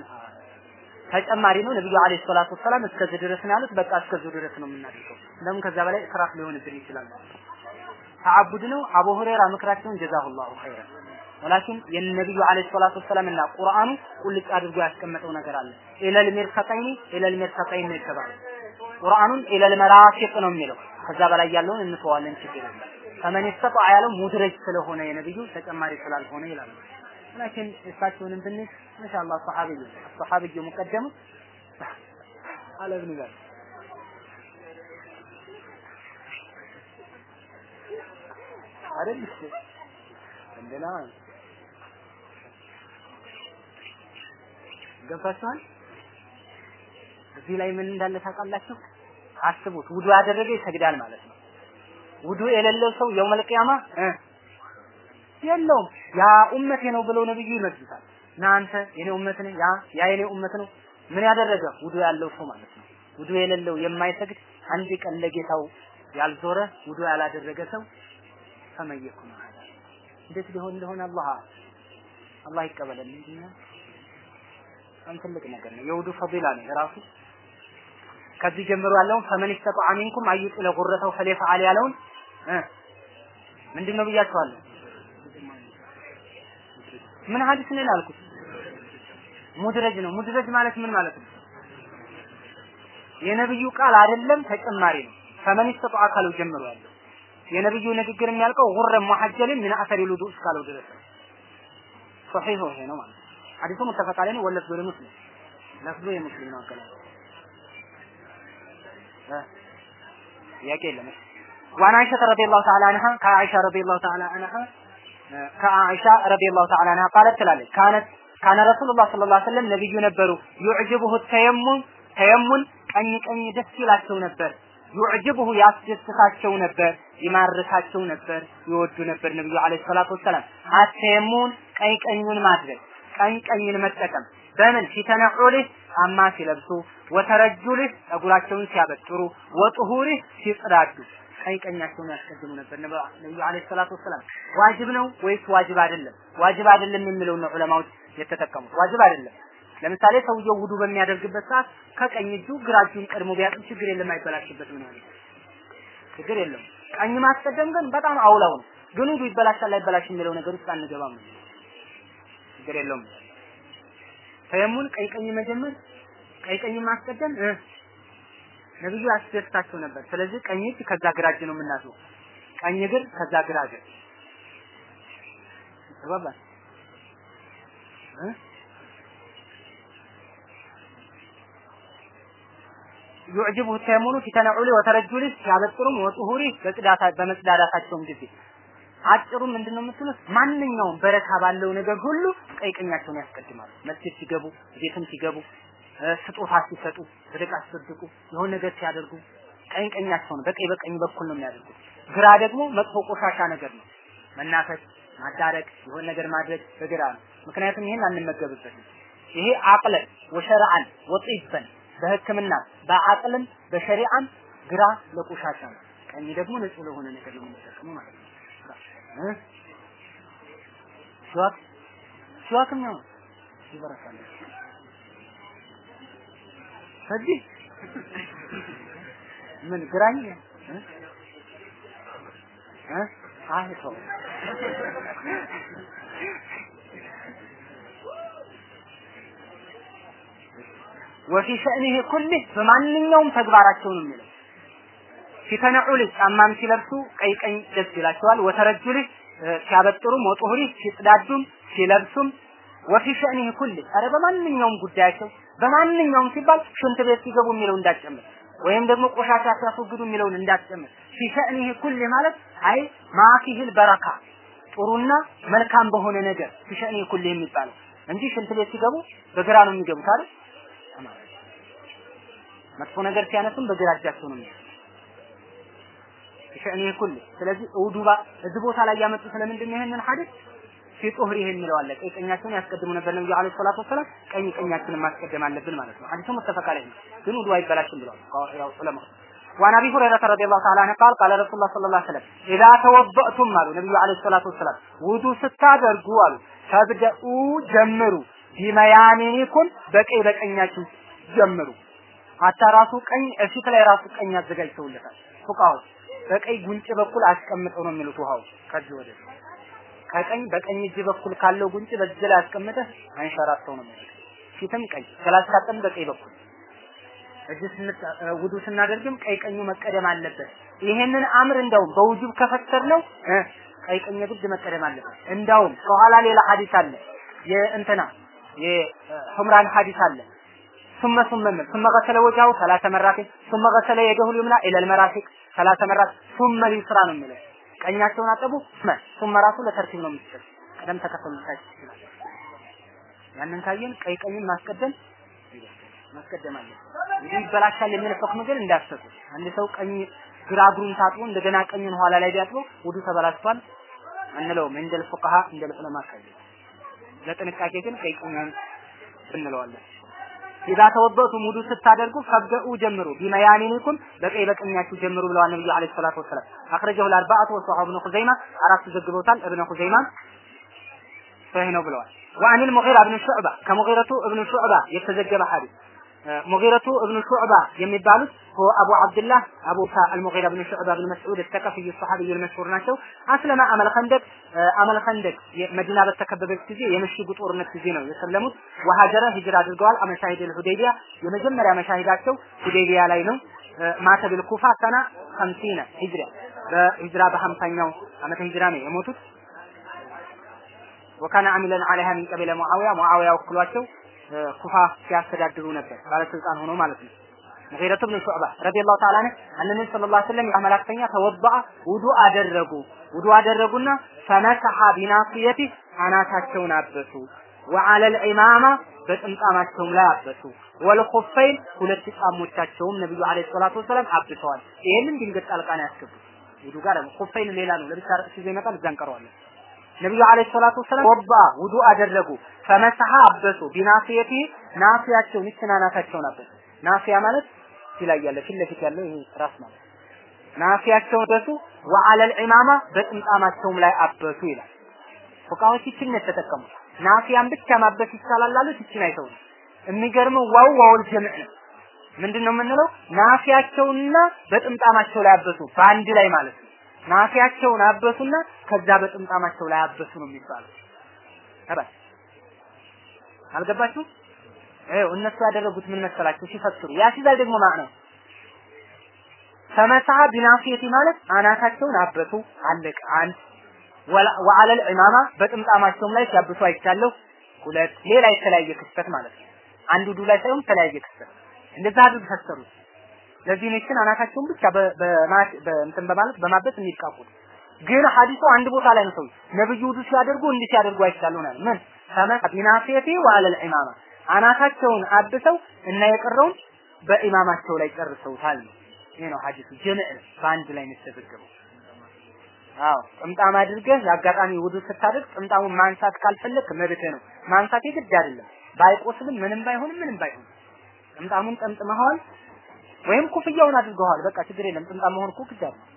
ተጨማሪ ነው። ነብዩ عليه الصلاة والسلام እስከዚህ ድረስ ነው ያሉት። በቃ እስከዚህ ድረስ ነው የምናደርገው። ለምን ከዛ በላይ إسراف ሊሆንብን ይችላል። تعبد ነው። አቡ ሁረይራ ምክራቸውን جزاه الله خيرا ولكن የነብዩ عليه الصلاة والسلام እና ቁርአኑ ቁልጭ አድርጎ ያስቀመጠው ነገር አለ። إلى المرفقين إلى المرفقين ነው የተባለው። ቁርአኑን ኢለል መራፊቅ ነው የሚለው። ከዛ በላይ ያለውን እንተዋለን፣ ችግር የለም። ፈመን ተጣ ያለው ሙድረጅ ስለሆነ የነብዩ ተጨማሪ ስላልሆነ ይላሉ። ላኪን እሳቸውንም ብንል ማሻአላህ ሰሐቢ ሰሐቢ ሙቀደም አለ ኢብኑ ጋር አይደል? እሺ። እንደና ገብታችኋል? እዚህ ላይ ምን እንዳለ ታውቃላችሁ? አስቡት። ውዱ ያደረገ ይሰግዳል ማለት ነው። ውዱ የሌለው ሰው የውመል የለውም። ያ ኡመቴ ነው ብለው ነብዩ ይመዝታል። እናንተ የኔ ኡመት ነኝ፣ ያ ያ የኔ ኡመት ነው። ምን ያደረገ ውዱ ያለው ሰው ማለት ነው። ውዱ የሌለው የማይሰግድ አንድ ቀን ለጌታው ያልዞረ ውዱ ያላደረገ ሰው ፈመየኩም እንዴት ሊሆን እንደሆነ አላህ አላህ ይቀበለን እንጂ በጣም ትልቅ ነገር ነው። የውዱ ፈዲላ ነው የራሱ ከዚህ ጀምሮ ያለውን ፈመን ኢስተጣዐ ሚንኩም አዩጢለ ጉረተው ፈሊፈዓል ያለውን ምንድን ነው ብያችኋለሁ? ምን ሐዲስ ነው ያልኩት? ሙድረጅ ነው። ሙድረጅ ማለት ምን ማለት ነው? የነብዩ ቃል አይደለም ተጨማሪ ነው። ፈመን ኢስተጣዐ ካለው ጀምሮ ያለው የነብዩ ንግግር የሚያልቀው ጉረ ሙሐጀልን ምን አሰሪ ልውዱ እስካለው ድረስ ነው። ሶሒህ ይሄ ነው ማለት ነው። ሐዲሱ ሙተፈቅ ዐለይሂ ወለፍዙ ለሙስሊም ለፍዙ የሙስሊም ነው አገላል ጥያቄ የለም وعن عائشة رضي الله تعالى عنها كعائشة رضي الله تعالى عنها كعائشة رضي الله تعالى عنها قالت ትላለች كانت كان رسول الله صلى الله عليه وسلم ነብዩ ነበሩ يعجبه التيمم ተየሙን ቀኝ ቀኝ ደስ ይላቸው ነበር ዩዕጅብሁ ያስደስታቸው ነበር ይማርካቸው ነበር ይወዱ ነበር ነብዩ አለይሂ ሰላቱ ወሰላም አተየሙን ቀኝ ቀኙን ማድረግ ቀኝ ቀኝን መጠቀም በምን ፊተነዑልህ ጫማ ሲለብሱ ወተረጁልህ ጸጉራቸውን ሲያበጥሩ ወጥሁሪህ ሲጽዳዱ ቀኝ ቀኛቸውን ያስቀድሙ ነበር። ነብዩ አለይሂ ሰላቱ ወሰላም ዋጅብ ነው ወይስ ዋጅብ አይደለም? ዋጅብ አይደለም የሚለው ነው ዑለማዎች የተጠቀሙት። ዋጅብ አይደለም። ለምሳሌ ሰውየው ውዱ በሚያደርግበት ሰዓት ከቀኝ እጁ ግራ እጁን ቀድሞ ቢያጥብ ችግር የለም አይበላሽበትም ነው ችግር የለም ቀኝ ማስቀደም ግን በጣም አውላው ነው። ግን ውዱ ይበላሻል አይበላሽ የሚለው ነገር ውስጥ አንገባም። ችግር የለውም። ተየሙን ቀኝ ቀኝ መጀመር ቀኝ ቀኝ ማስቀደም ነብዩ ያስደስታቸው ነበር። ስለዚህ ቀኝ እጅ ከዛ ግራ እጅ ነው የምናስበው። ቀኝ እግር ከዛ ግራ እግር። ተባባል እ? ዩዕጅቡሁ ተየሙኑ ፊተነዑሊ ወተረጁሊ ሲያበጥሩም ወጡሁሪ በመጽዳዳታቸውም ጊዜ። አጭሩ ምንድነው የምትሉት? ማንኛውም በረካ ባለው ነገር ሁሉ ቀኝ ቀኛቸውን ያስቀድማሉ። መስጊድ ሲገቡ፣ ቤትም ሲገቡ፣ ስጦታ ሲሰጡ፣ ሰደቃ ሲሰድቁ፣ የሆነ ነገር ሲያደርጉ ቀኝ ቀኛቸውን በቀኝ በቀኝ በኩል ነው የሚያደርጉት። ግራ ደግሞ መጥፎ ቆሻሻ ነገር ነው። መናፈስ፣ ማዳረቅ፣ የሆነ ነገር ማድረግ በግራ ነው። ምክንያቱም ይሄን አንመገብበትም። ይሄ አቅለን ወሸርዓን ወጢበን በህክምና በአቅልም በሸሪዓም ግራ ለቆሻሻ ነው። ቀኝ ደግሞ ንጹህ ለሆነ ነገር ነው የምንጠቀመው ማለት ነው። ሲዋክ ሲዋክም ነው ይበረካል። ስለዚህ ምን ግራኝ? እ? አይቶ ወፊ ሸእኒህ ኩልህ በማንኛውም ተግባራቸው ነው የሚለው። ሲተነዑል ጫማም ሲለብሱ ቀይ ቀኝ ደስ ይላቸዋል። ወተረጁልህ ሲያበጥሩም ወጡሁሪ ሲጽዳዱም ሲለብሱም ወፊ ሸእኒህ ኩልህ። ኧረ በማንኛውም ጉዳያቸው በማንኛውም ሲባል ሽንት ቤት ሲገቡ የሚለው እንዳትጨምር ወይም ደግሞ ቆሻሻ ሲያስወግዱ የሚለውን እንዳትጨምር ፊ ሸእኒህ ኩልህ ማለት አይ ማፊህል በረካ ጥሩና መልካም በሆነ ነገር ፊ ሸእኒህ ኩልህ የሚባለው እንጂ ሽንት ቤት ሲገቡ በግራ ነው የሚገቡት አይደል? መጥፎ ነገር ሲያነሱም በግራ እጃቸው ነው የሚያነሱት። ሸእኔ ኩል ስለዚህ ውዱባ እዚህ ቦታ ላይ ያመጡ ስለምንድን ነው ይሄንን ሐዲስ ፊ ጡህሪ የሚለው አለ። ቀኝ ቀኛቸውን ያስቀድሙ ነበር ነብዩ አለይሂ ሰላቱ ወሰላም። ቀኝ ቀኛችንን ማስቀደም አለብን ማለት ነው። ሐዲሱ ሙተፈቅ ዐለይሂ ነው፣ ግን ውዱ አይበላሽም ብለዋል ያው ዑለማ وعن ابي هريره رضي الله تعالى عنه قال قال رسول الله صلى الله عليه وسلم اذا توضأتم አሉ ነብዩ አለይሂ ሰላቱ ወሰላም ውዱ ስታደርጉ አሉ ተብደኡ ጀምሩ ቢመያሚኒኩም በቀኝ በቀኛችሁ ጀምሩ ሀታ ራሱ ቀኝ እፊት ላይ ራሱ ቀኝ አዘጋጅተውለታል ፉቃዎች በቀኝ ጉንጭ በኩል አስቀምጠው ነው የሚሉት ውሃው ከዚህ ወደ ከቀኝ በቀኝ እጅ በኩል ካለው ጉንጭ በዚህ ላይ አስቀምጠህ አንሸራተው ነው የሚሉት ፊትም ቀኝ ስላስታጠም በቀኝ በኩል እጅ ስንት ውዱ ስናደርግም ቀይ ቀኙ መቀደም አለበት ይሄንን አምር እንደውም በውጁብ ከፈተር ነው ቀይ ቀኝ ግድ መቀደም አለበት እንዳውም ከኋላ ሌላ ሐዲስ አለ የእንትና የሑምራን ሐዲስ አለ ثم ثم من ثم غسل وجهه ثلاث مرات ثم غسل يده اليمنى الى المرافق ثلاث مرات ثم اليسرى ነው የሚለው ቀኛቸውን አጠቡ። ثم ራሱ ለተርቲብ ነው የሚሰጥ ቀደም ተከተል ታች ያንን ካየን ቀይ ቀኝን ማስቀደም ማስቀደም አለ። ይበላሻል የሚል ሁክም ግን አንድ ሰው ቀኝ ግራ እግሩን ታጥቦ እንደገና ቀኝን ኋላ ላይ ቢያጥቦ ውዱ ተበላሽቷል አንለውም እንደል ፉቃሃ እንደል ለጥንቃቄ ግን ቀይ ቀኛን እንለዋለን ኢዛ ተወበቱ ሙዱ ስታደርጉ ፈብደኡ ጀምሩ ቢመያኒኒኩም በቀይ በቀኛችሁ ጀምሩ ብለዋል ነብዩ አለይሂ ሰላቱ ወሰለም። አኽረጀሁ ለአርባአቱ ወሰሐቡ ኢብኑ ኹዘይማ አራቱ ዘግበውታል። ኢብኑ ኹዘይማ ሰሂህ ነው ብለዋል። ወአኒል አልሙጊራ ኢብኑ ሹዕባ ከሙጊረቱ ኢብኑ ሹዕባ የተዘገበ ሐዲስ ሙጊረቱ እብኑ ሹዕባ የሚባሉት አቡ አብድላህ አቡ አልሙጊራ ብን ሹዕባ ብን መስዑድ ተከፍይ ሰሐቢይ المشهور ናቸው። አስለማ አመል ኸንደቅ አመል ኸንደቅ መዲና በተከበበች ጊዜ የምሽጉ ጦርነት ጊዜ ነው የሰለሙት። ወሀጀረ ሂጅራ አድርገዋል። አመሻሂድ ሁዴቢያ የመጀመሪያ መሻሂዳቸው ሁዴቢያ ላይ ነው። ማተ ቢል ኩፋ ሰና 50 ሂጅራ በሂጅራ በሀምሳኛው ዓመተ ሂጅራ ነው የሞቱት። ወካነ አሚለን አለይሃ ሚን ቀቢለ ሙአዊያ ሙአዊያ ወክሏቸው ኩፋ ሲያስተዳድሩ ነበር ባለስልጣን ሆኖ ማለት ነው። ሙጊረቱ ብን ሹዕባ ረዲየላሁ ተዓላ ዐንሁ አነነቢ ሰለላሁ ዐለይሂ ወሰለም የአመላክተኛ ተወበአ ውዱ አደረጉ ውዱ አደረጉና ፈመሰሐ ቢናስየቲ አናታቸውን አበሱ ወዐለል ዒማማ በጥምጣማቸውም ላይ አበሱ ወልኹፈይን ሁለት ጫሞቻቸውም ነብዩ አለይሂ ሰላቱ ወሰላም አብሰዋል። ይሄንን ድንገት ጣልቃ ነው ያስገቡት። ውዱ ጋር ኹፈይን ሌላ ነው ለብቻ ርዕስ ይመጣል እዛ እንቀረዋለን። ነብዩ አለይሂ ሰላቱ ወሰላም ወባ ውዱ አደረጉ ፈመሰሐ አበሱ። ቢናስየቲ ናስያቸውን ይችናናታቸውን አበሱ ናስያ ማለት ላይ ፊት ለፊት ያለው ይሄ ራስ ማለት ናስያቸውን አበሱ። وعلى العمامة በጥምጣማቸውም ላይ አበሱ ይላል። ፉቀሃዎች ይችን ነው የተጠቀሙት ብቻ ማበስ ይቻላል አሉት። ይችን አይተው የሚገርመው واو واو الجمع ነው። ምንድን የምንለው? ናስያቸውንና በጥምጣማቸው ላይ አበሱ። በአንድ ላይ ማለት ነው። ናስያቸውን አበሱና ከዛ በጥምጣማቸው ላይ አበሱ ነው የሚባለው አልገባችሁ ይኸው እነሱ ያደረጉት ምን መሰላችሁ? ሲፈስሩ ያሲዛል ደግሞ ማለት ነው? ተመሳ ቢናፊየቲ ማለት አናታቸውን አበሱ አለቀ። አንድ ወዐለል ዒማማ በጥምጣማቸውም ላይ ሲያብሱ አይቻለሁ። ሁለት ሌላ የተለያየ ክስተት ማለት ነው። አንዱ ዱ ላይ ሳይሆን የተለያየ ክስተት። እንደዛ አድርግ ፈሰሩት ለዚህ ነችን አናታቸውን ብቻ በእንትን በማለት በማበስ የሚቃቁት ግን ሐዲሱ አንድ ቦታ ላይ ነው ሰው ነብዩ ውዱ ሲያደርጉ እንዲህ ሲያደርጉ አይቻለሁ ምን ተመሳ ቢናፊየቲ ወዐለል ዒማማ አናታቸውን አብሰው እና የቀረውን በኢማማቸው ላይ ጨርሰውታል ይሄ ነው ሐዲሱ ጀምዕ በአንድ ላይ ነው አዎ ጥምጣም አድርገህ ለአጋጣሚ ውዱ ስታደርግ ጥምጣሙን ማንሳት ካልፈለክ መብትህ ነው። ማንሳት የግድ አይደለም። ባይቆስልም ምንም ባይሆንም ምንም ባይሆን ጥምጣሙን ጠምጥመኸዋል ወይም ኩፍያውን አድርገዋል። በቃ ችግር የለም። ጥምጣም መሆን እኮ ግድ አይደለም።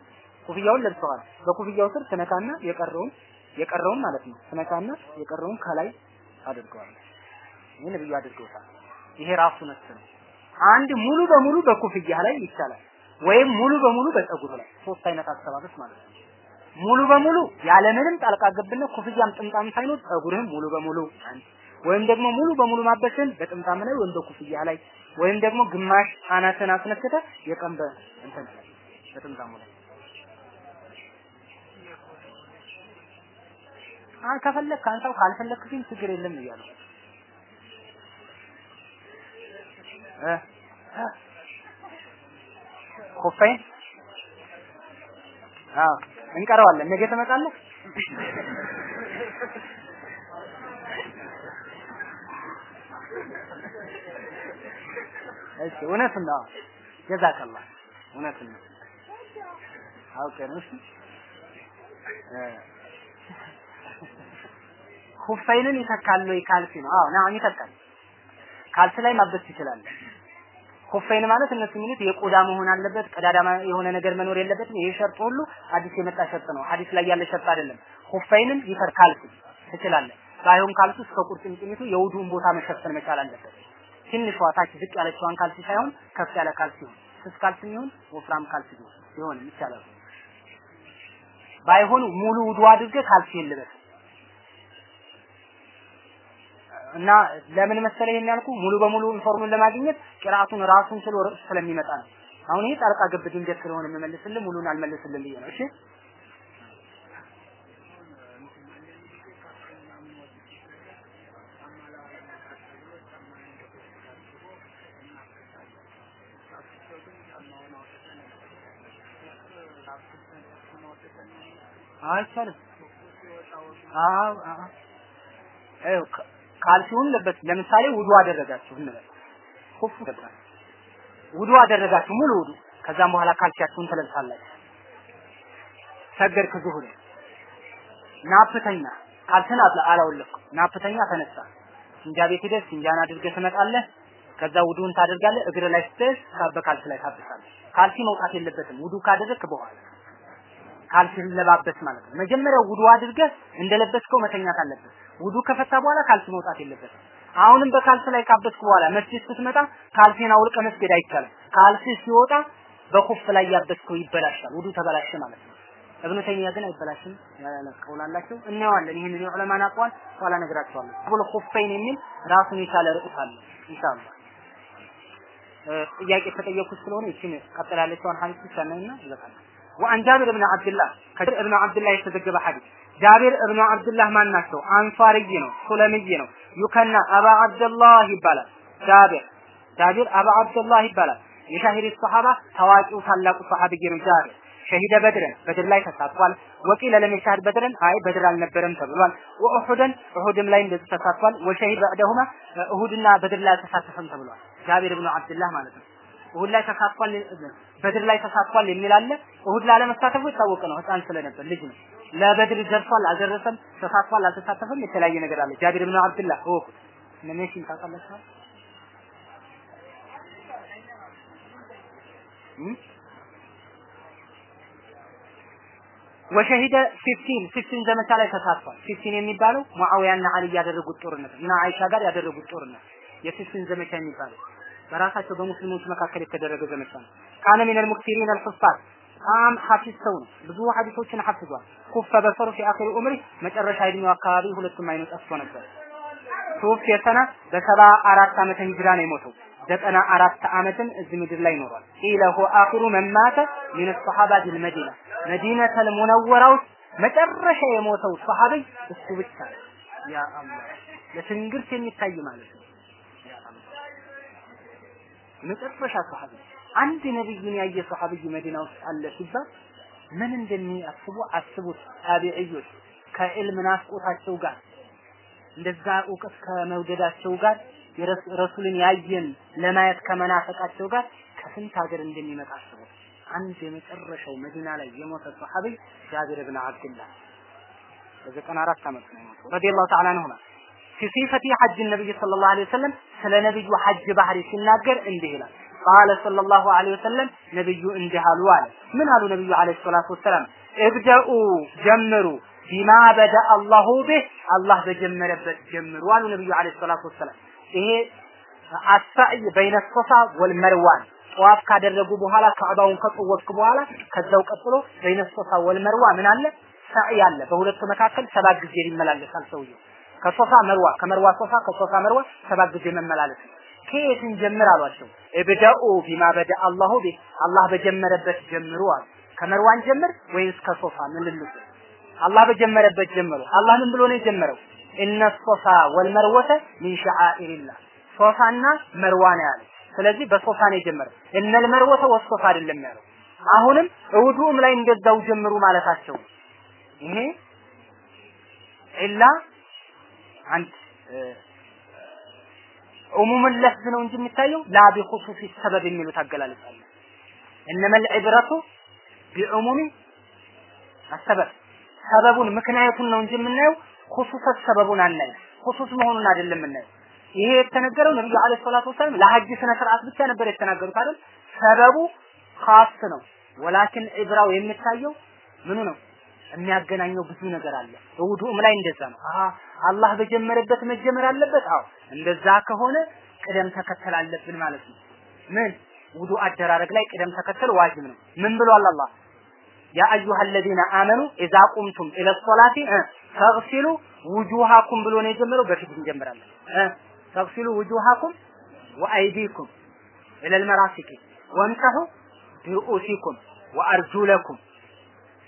ኩፍያውን ለብሰዋል። በኩፍያው ስር ትነካና የቀረውን የቀረውን ማለት ነው ትነካና የቀረውን ከላይ አድርገዋል። ይህ ነብዩ አድርገውታል። ይሄ ራሱ ነው። አንድ ሙሉ በሙሉ በኩፍያ ላይ ይቻላል፣ ወይም ሙሉ በሙሉ በፀጉር ላይ ሶስት አይነት አሰባበስ ማለት ነው። ሙሉ በሙሉ ያለምንም ጣልቃ ገብነት ኩፍያም ጥምጣም ሳይኖር ፀጉርህም ሙሉ በሙሉ ወይም ደግሞ ሙሉ በሙሉ ማበስን በጥምጣም ላይ ወይም በኩፍያ ላይ ወይም ደግሞ ግማሽ አናትን አስነክተ የቀን እንትን በጥምጣሙ ላይ ከፈለክ ካንሳው ካልፈለክ ግን ችግር የለም እያሉ እ ኮፋይ አዎ እንቀረዋለን። ነገ ትመጣለህ? እሺ እውነቱን ነው። جزاك الله እውነቱን ነው። ነው። እሺ ኩፋይንን ይተካል ወይ ካልሲ ነው? አዎ ናም ይተካል። ካልሲ ላይ ማበስ ትችላለህ። ኩፋይን ማለት እነሱ የሚሉት የቆዳ መሆን አለበት፣ ቀዳዳ የሆነ ነገር መኖር የለበትም። ይሄ ሸርጥ ሁሉ አዲስ የመጣ ሸርጥ ነው። ሐዲስ ላይ ያለ ሸርጥ አይደለም። ኩፋይንን ይተካል ትችላለህ። ባይሆን ካልሲ እስከ ቁርጭምጭሚቱ የውዱን ቦታ መሸፈን መቻል አለበት። ትንሿ ታች ዝቅ ያለችዋን ካልሲ ሳይሆን ከፍ ያለ ካልሲ ይሁን፣ ስስ ካልሲ ይሁን፣ ወፍራም ካልሲ ይሁን ይሆን ይቻላል። ባይሆን ሙሉ ውዱ አድርገህ ካልሲ የለበስ እና ለምን መሰለ ይሄን ያልኩ ሙሉ በሙሉ ኢንፎርሙን ለማግኘት ቅራአቱን ራሱን ችሎ ርዕስ ስለሚመጣ ነው። አሁን ይሄ ጣልቃ ገብ ድንገት ስለሆነ የምመልስልህ ሙሉን አልመልስልህም ብዬ ነው። እሺ አይቻልም። አዎ አዎ ካልሲውን ለበት ለምሳሌ ውዱ አደረጋችሁ እንበል። ኩፍ ገባ ውዱ አደረጋችሁ ሙሉ ውዱ። ከዛም በኋላ ካልሲያችሁን ትለብሳላችሁ። ሰገድክ ዙሁር ናፍተኛ። ካልስን አላወለኩም ናፍተኛ ተነሳ። እንጃ ቤት ሄደህ ሲንጃን አድርገህ ትመጣለህ። ከዛ ውዱን ታደርጋለህ። እግር ላይ ስትደርስ በካልሲ ላይ ታብሳለህ ካልሲ መውጣት የለበትም። ውዱ ካደረግክ በኋላ ካልሲ ለባበስ ማለት ነው። መጀመሪያ ውዱ አድርገህ እንደለበስከው መተኛት አለበት ውዱ ከፈታ በኋላ ካልሲ መውጣት የለበትም። አሁንም በካልሲ ላይ ካበስኩ በኋላ መስጂድ ስትመጣ ካልሲን አውልቀ መስገድ አይቻልም። ካልሲ ሲወጣ በኩፍ ላይ ያበስከው ይበላሻል። ውዱ ተበላሸ ማለት ነው። እብኑ ተይሚያ ግን አይበላሽም ቀውላላቸው እናየዋለን። ይህንን የዑለማን አቋል ኋላ ነግራቸዋለሁ። አቡል ኹፈይን የሚል ራሱን የቻለ ርዕስ አለ ኢንሻአላህ። ጥያቄ ተጠየኩት ስለሆነ ይችን ቀጥላለችውን ሐዲስ ነውና ይበቃል። ወአን ጃቢር ብን አብድላህ ከጃቢር እብኑ አብድላህ የተዘገበ ሐዲስ ጃቢር እብኑ አብድላህ ማን ናቸው? አንሷርይ ነው፣ ሱለምይ ነው። ዩከና አባ አብደላህ ይባላል። ጃቢር ጃቢር አባ አብደላህ ይባላል። የሻሂድ ሰሃባ ታዋቂው ታላቁ ሰሃቢይ ነው ጃቢር። ሸሂደ በድርን በድር ላይ ተሳትፏል። ወቂለ ለም የሻሂድ በድርን አይ በድር አልነበረም ተብሏል። ወኡሁድን ኡሁድም ላይ እንደዚህ ተሳትፏል። ወሸሂድ በዕደሁማ እሁድና በድር ላይ አልተሳተፈም ተብሏል። ጃቢር ብኑ አብድላህ ማለት ነው። እሁድ ላይ ተሳትፏል፣ በድር ላይ ተሳትፏል የሚል አለ። እሁድ ላለመሳተፉ የታወቀ ነው፣ ህፃን ስለነበር ልጅ ነው። ለበድር ደርሷል አልደረሰም፣ ተሳትፏል አልተሳተፈም፣ የተለያየ ነገር አለ። ጃቢር ብኑ አብድላህ እወቁት። እነመሽን ታውቃላችሁ? وشهد صفين ሲፊን ዘመቻ ላይ ተሳትፏል። ሲፊን የሚባለው ሙአዊያና አሊ ያደረጉት ጦርነት እና አይሻ ጋር ያደረጉት ጦርነት የሲፊን ዘመቻ የሚባለው በራሳቸው በሙስሊሞች መካከል የተደረገ ዘመቻ ነው። كان من المكثرين الحفاظ በጣም ሐፊዝ ሰው ነው። ብዙ ሐዲሶችን ሐፍዟል። كف بصره في آخر عمره መጨረሻ እድሜው አካባቢ ሁለቱም አይኑ ጠፍቶ ነበር። توفي سنة በሰባ አራት ዓመተ ሂጅራ ነው የሞተው። ዘጠና አራት ዓመትን እዚህ ምድር ላይ ኖሯል። إنه آخر من مات من الصحابة بالمدينة መዲነተል ሙነወራ ውስጥ መጨረሻ የሞተው ሰሐቢ እሱ ብቻ ነው። ያ አላህ ለትንግርት የሚታይ ማለት ነው። መጨረሻ ሰሐቢ አንድ ነብዩን ያየ ሰሐቢ መዲና ውስጥ አለ ሲባል ምን እንደሚያስቡ አስቡት። ታቢዕዮች ከዕልም ናፍቆታቸው ጋር እንደዛ እውቀት ከመውደዳቸው ጋር ረሱልን ያየን ለማየት ከመናፈቃቸው ጋር ከስንት ሀገር እንደሚመጣ አስቡት። አንድ የመጨረሻው መዲና ላይ የሞተ ሰሐቢ ጃቢር ብን አብድላህ በዘጠና አራት ዓመት ነው የሞተው ረዲየላሁ ተዓላ አንሁማ في صفة حج النبي صلى الله عليه وسلم ስለ ነብዩ ሐጅ ባህሪ ሲናገር እንዲህ ይላል ቃለ ሰለላሁ ዐለይሂ ወሰለም ነብዩ እንዲህ አሉ አለ ምን አሉ ነብዩ ዐለይሂ ሰላቱ ወሰላም እብደኡ ጀምሩ ቢማ በዳ አላሁ ቢህ አላህ በጀመረበት ጀምሩ አሉ ነብዩ ዐለይሂ ሰላቱ ወሰላም ይሄ አሳይ በይነ ሶፋ ወልመርዋን ጠዋፍ ካደረጉ በኋላ ካዕባውን ከጠወፍክ በኋላ ከዛው ቀጥሎ بين الصفا والمروة ምን አለ? ሳዕይ አለ። በሁለቱ መካከል ሰባት ጊዜ ይመላለሳል ሰውየው ከሶፋ መርዋ ከመርዋ ሶፋ ከሶፋ መርዋ ሰባት ጊዜ መመላለስ። ነው ከየት እንጀምር አሏቸው? ابدؤوا بما بدأ الله به አላህ በጀመረበት ጀምሩ አሉ። ከመርዋን ጀምር ወይስ ከሶፋ? ልልሱ አላህ በጀመረበት ጀምሩ። አላህ ምን ብሎ ነው የጀመረው? إن الصفا والمروة ሚን ሸዓኢሪላህ። ሶፋና መርዋ ነው ያለው ስለዚህ በሶፋ ነው የጀመረው። እነል መርወተ ወሶፋ አይደለም ያለው። አሁንም ውዱእም ላይ እንደዛው ጀምሩ ማለታቸው። ይሄ ኢላ አንድ ዑሙምን ለፍዝ ነው እንጂ የሚታየው ላ ቢኹሱሲ ሰበብ የሚሉት አገላለጽ አለ። እነመል ዒብረቱ ቢዑሙሚ አሰበብ። ሰበቡን ምክንያቱን ነው እንጂ የምናየው ኹሱሰ ሰበቡን አናይም። ኹሱስ መሆኑን አይደለም የምናየው። ይሄ የተነገረው ነብዩ አለይሂ ሰላቱ ወሰለም ለሐጅ ስነ ስርዓት ብቻ ነበር የተናገሩት አይደል? ሰበቡ ኻስ ነው። ወላኪን ዒብራው የሚታየው ምኑ ነው የሚያገናኘው ብዙ ነገር አለ። በውዱእም ላይ እንደዛ ነው። አሀ አላህ በጀመረበት መጀመር አለበት። አዎ እንደዛ ከሆነ ቅደም ተከተል አለብን ማለት ነው። ምን ውዱ አደራረግ ላይ ቅደም ተከተል ዋጅብ ነው። ምን ብሏል አላህ? ያ አዩሃ አለዚነ አመኑ ኢዛ ቁምቱም ኢለ ሶላቲ ፈግሲሉ ውጁሃኩም ብሎ ነው የጀመረው። በፊት እንጀምራለን። ፈግሲሉ ውጁሃኩም ወአይዲኩም ኢለ ልመራፊቂ ወምሰሑ ቢሩኡሲኩም ወአርጁለኩም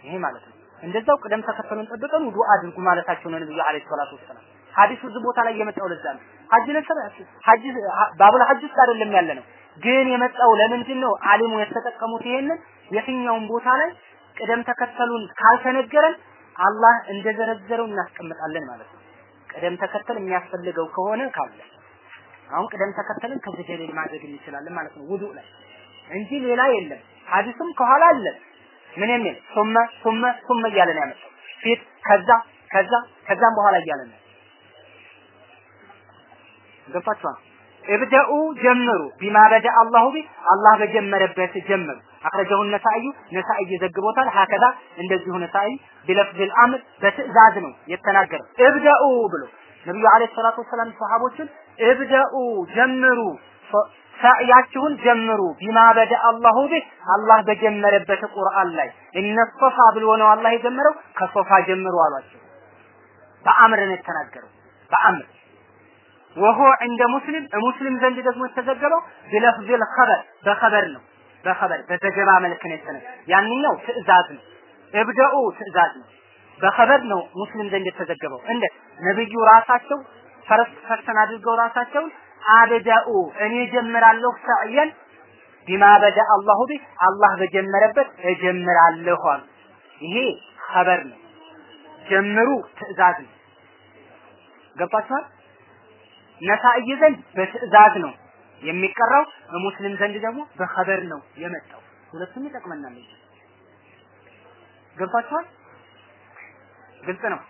ይሄ ማለት ነው። እንደዛው ቅደም ተከተሉን ጠብቀን ውዱ አድርጉ ማለታቸው ነው ነብዩ አለይሂ ሰላቱ ወሰላም። ሐዲሱ እዚህ ቦታ ላይ የመጣው ለዛ ነው። ሐጅ ነሰብ ሐጅ ባቡል ሐጅ ውስጥ አይደለም ያለ ነው ግን የመጣው ለምንድን ነው አሊሙ የተጠቀሙት ይሄንን የትኛውን ቦታ ላይ ቅደም ተከተሉን ካልተነገረን አላህ እንደዘረዘረው እናስቀምጣለን ማለት ነው። ቅደም ተከተል የሚያስፈልገው ከሆነ ካለ አሁን ቅደም ተከተልን ከዚህ ደሊል ማድረግ እንችላለን ማለት ነው። ውዱእ ላይ እንጂ ሌላ የለም። ሐዲስም ከኋላ አለ ምን የሚል ሱመ ሱመ ሱመ እያለ ነው ያመጣው። ፊት ከዛ ከዛ ከዛም በኋላ እያለ ነው ገባችኋ? ابدؤوا ጀምሩ بما بدأ الله به አላህ በጀመረበት ጀምሩ። أخرجه النسائي ነሳኢ ዘግቦታል። هكذا እንደዚሁ ነሳኢ بلفظ الأمر በትዕዛዝ ነው የተናገረ ابدؤوا ብሎ ነቢዩ عليه الصلاة والسلام ሰሃቦችን ابدؤوا ጀምሩ ሳዕያችሁን ጀምሩ بما بدأ الله به። አላህ በጀመረበት ቁርአን ላይ إن الصفا ብሎ ነው አላህ የጀመረው ከሶፋ ጀምሩ አሏቸው። በአምር ነው የተናገረው። በአምር وهو عند مسلم ሙስሊም ዘንድ ደግሞ የተዘገበው بلفظ الخبر በኸበር ነው። በኸበር በዘገባ መልክ ነው የተነ። ያንኛው ትእዛዝ ነው። ابدؤوا ትእዛዝ ነው። በኸበር ነው ሙስሊም ዘንድ የተዘገበው። እንደ ነብዩ ራሳቸው ፈረስ ፈርሰን አድርገው ራሳቸውን أبدأ እኔ ጀምራለሁ ሰዕየን بما بدأ الله به አላህ በጀመረበት እጀምራለሁ አሉ። ይሄ ኸበር ነው። ጀምሩ ትእዛዝ ነው። ገባችኋል? ነሳኢ ዘንድ በትእዛዝ ነው የሚቀራው፣ በሙስሊም ዘንድ ደግሞ በኸበር ነው የመጣው። ሁለቱም ይጠቅመናል። ገባችኋል? ግልጽ ነው።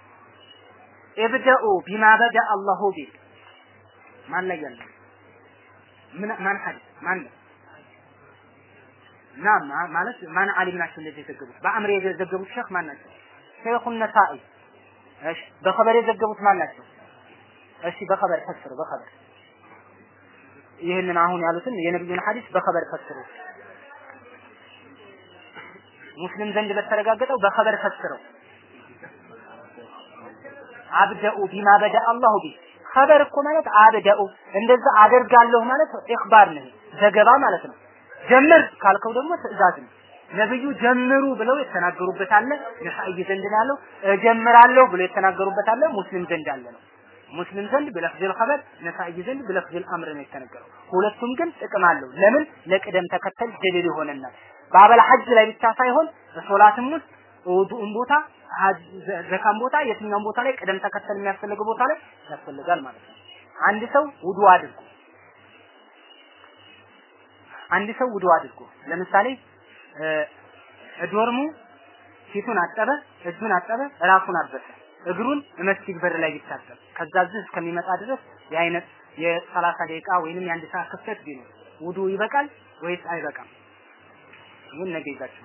ابدؤوا بما بدأ الله به ማን ላይ ያለ? ማን ሐዲስ ማን ና ማለት ማን አሊም ናቸው እንደዚህ የዘገቡት? በአምር የዘገቡት ሼክ ማን ናቸው? ሼኹ ነሳኢ። እሺ በኸበር የዘገቡት ማን ናቸው? እሺ በኸበር ፈስሩ በኸበር። ይህንን አሁን ያሉትን የነብዩን ሐዲስ በኸበር ፈስሩ። ሙስሊም ዘንድ በተረጋገጠው በኸበር ፈስረው። أبدأ بما بدأ الله به ኸበር እኮ ማለት أبدأ እንደዛ አደርጋለሁ ማለት ኢኽባር ነው ዘገባ ማለት ነው። ጀምር ካልከው ደግሞ ትእዛዝ ነው። ነብዩ ጀምሩ ብለው የተናገሩበት አለ ነሳኢ ዘንድ ያለው እጀምራለሁ ብለው የተናገሩበት አለ ሙስሊም ዘንድ አለ ነው። ሙስሊም ዘንድ በለፍዝል ኸበር ነሳኢ ዘንድ በለፍዝል አምር ነው የተነገረው። ሁለቱም ግን ጥቅም አለው። ለምን? ለቅደም ተከተል ደሊል ይሆነናል። ባበል ሐጅ ላይ ብቻ ሳይሆን በሶላትም ውስጥ ውዱእም ቦታ ዘካም ቦታ የትኛውም ቦታ ላይ ቅደም ተከተል የሚያስፈልገው ቦታ ላይ ያስፈልጋል ማለት ነው። አንድ ሰው ውዱ አድርጎ አንድ ሰው ውዱ አድርጎ ለምሳሌ ዶርሙ ፊቱን አጠበ፣ እጁን አጠበ፣ ራሱን አበሰ። እግሩን መስጊድ በር ላይ ቢታጠብ ከዛ እዚህ እስከሚመጣ ድረስ የአይነት የሰላሳ ደቂቃ ወይንም የአንድ ሰዓት ክፍተት ቢኖር ውዱ ይበቃል ወይስ አይበቃም? ይሁን ነገ ይዛችሁ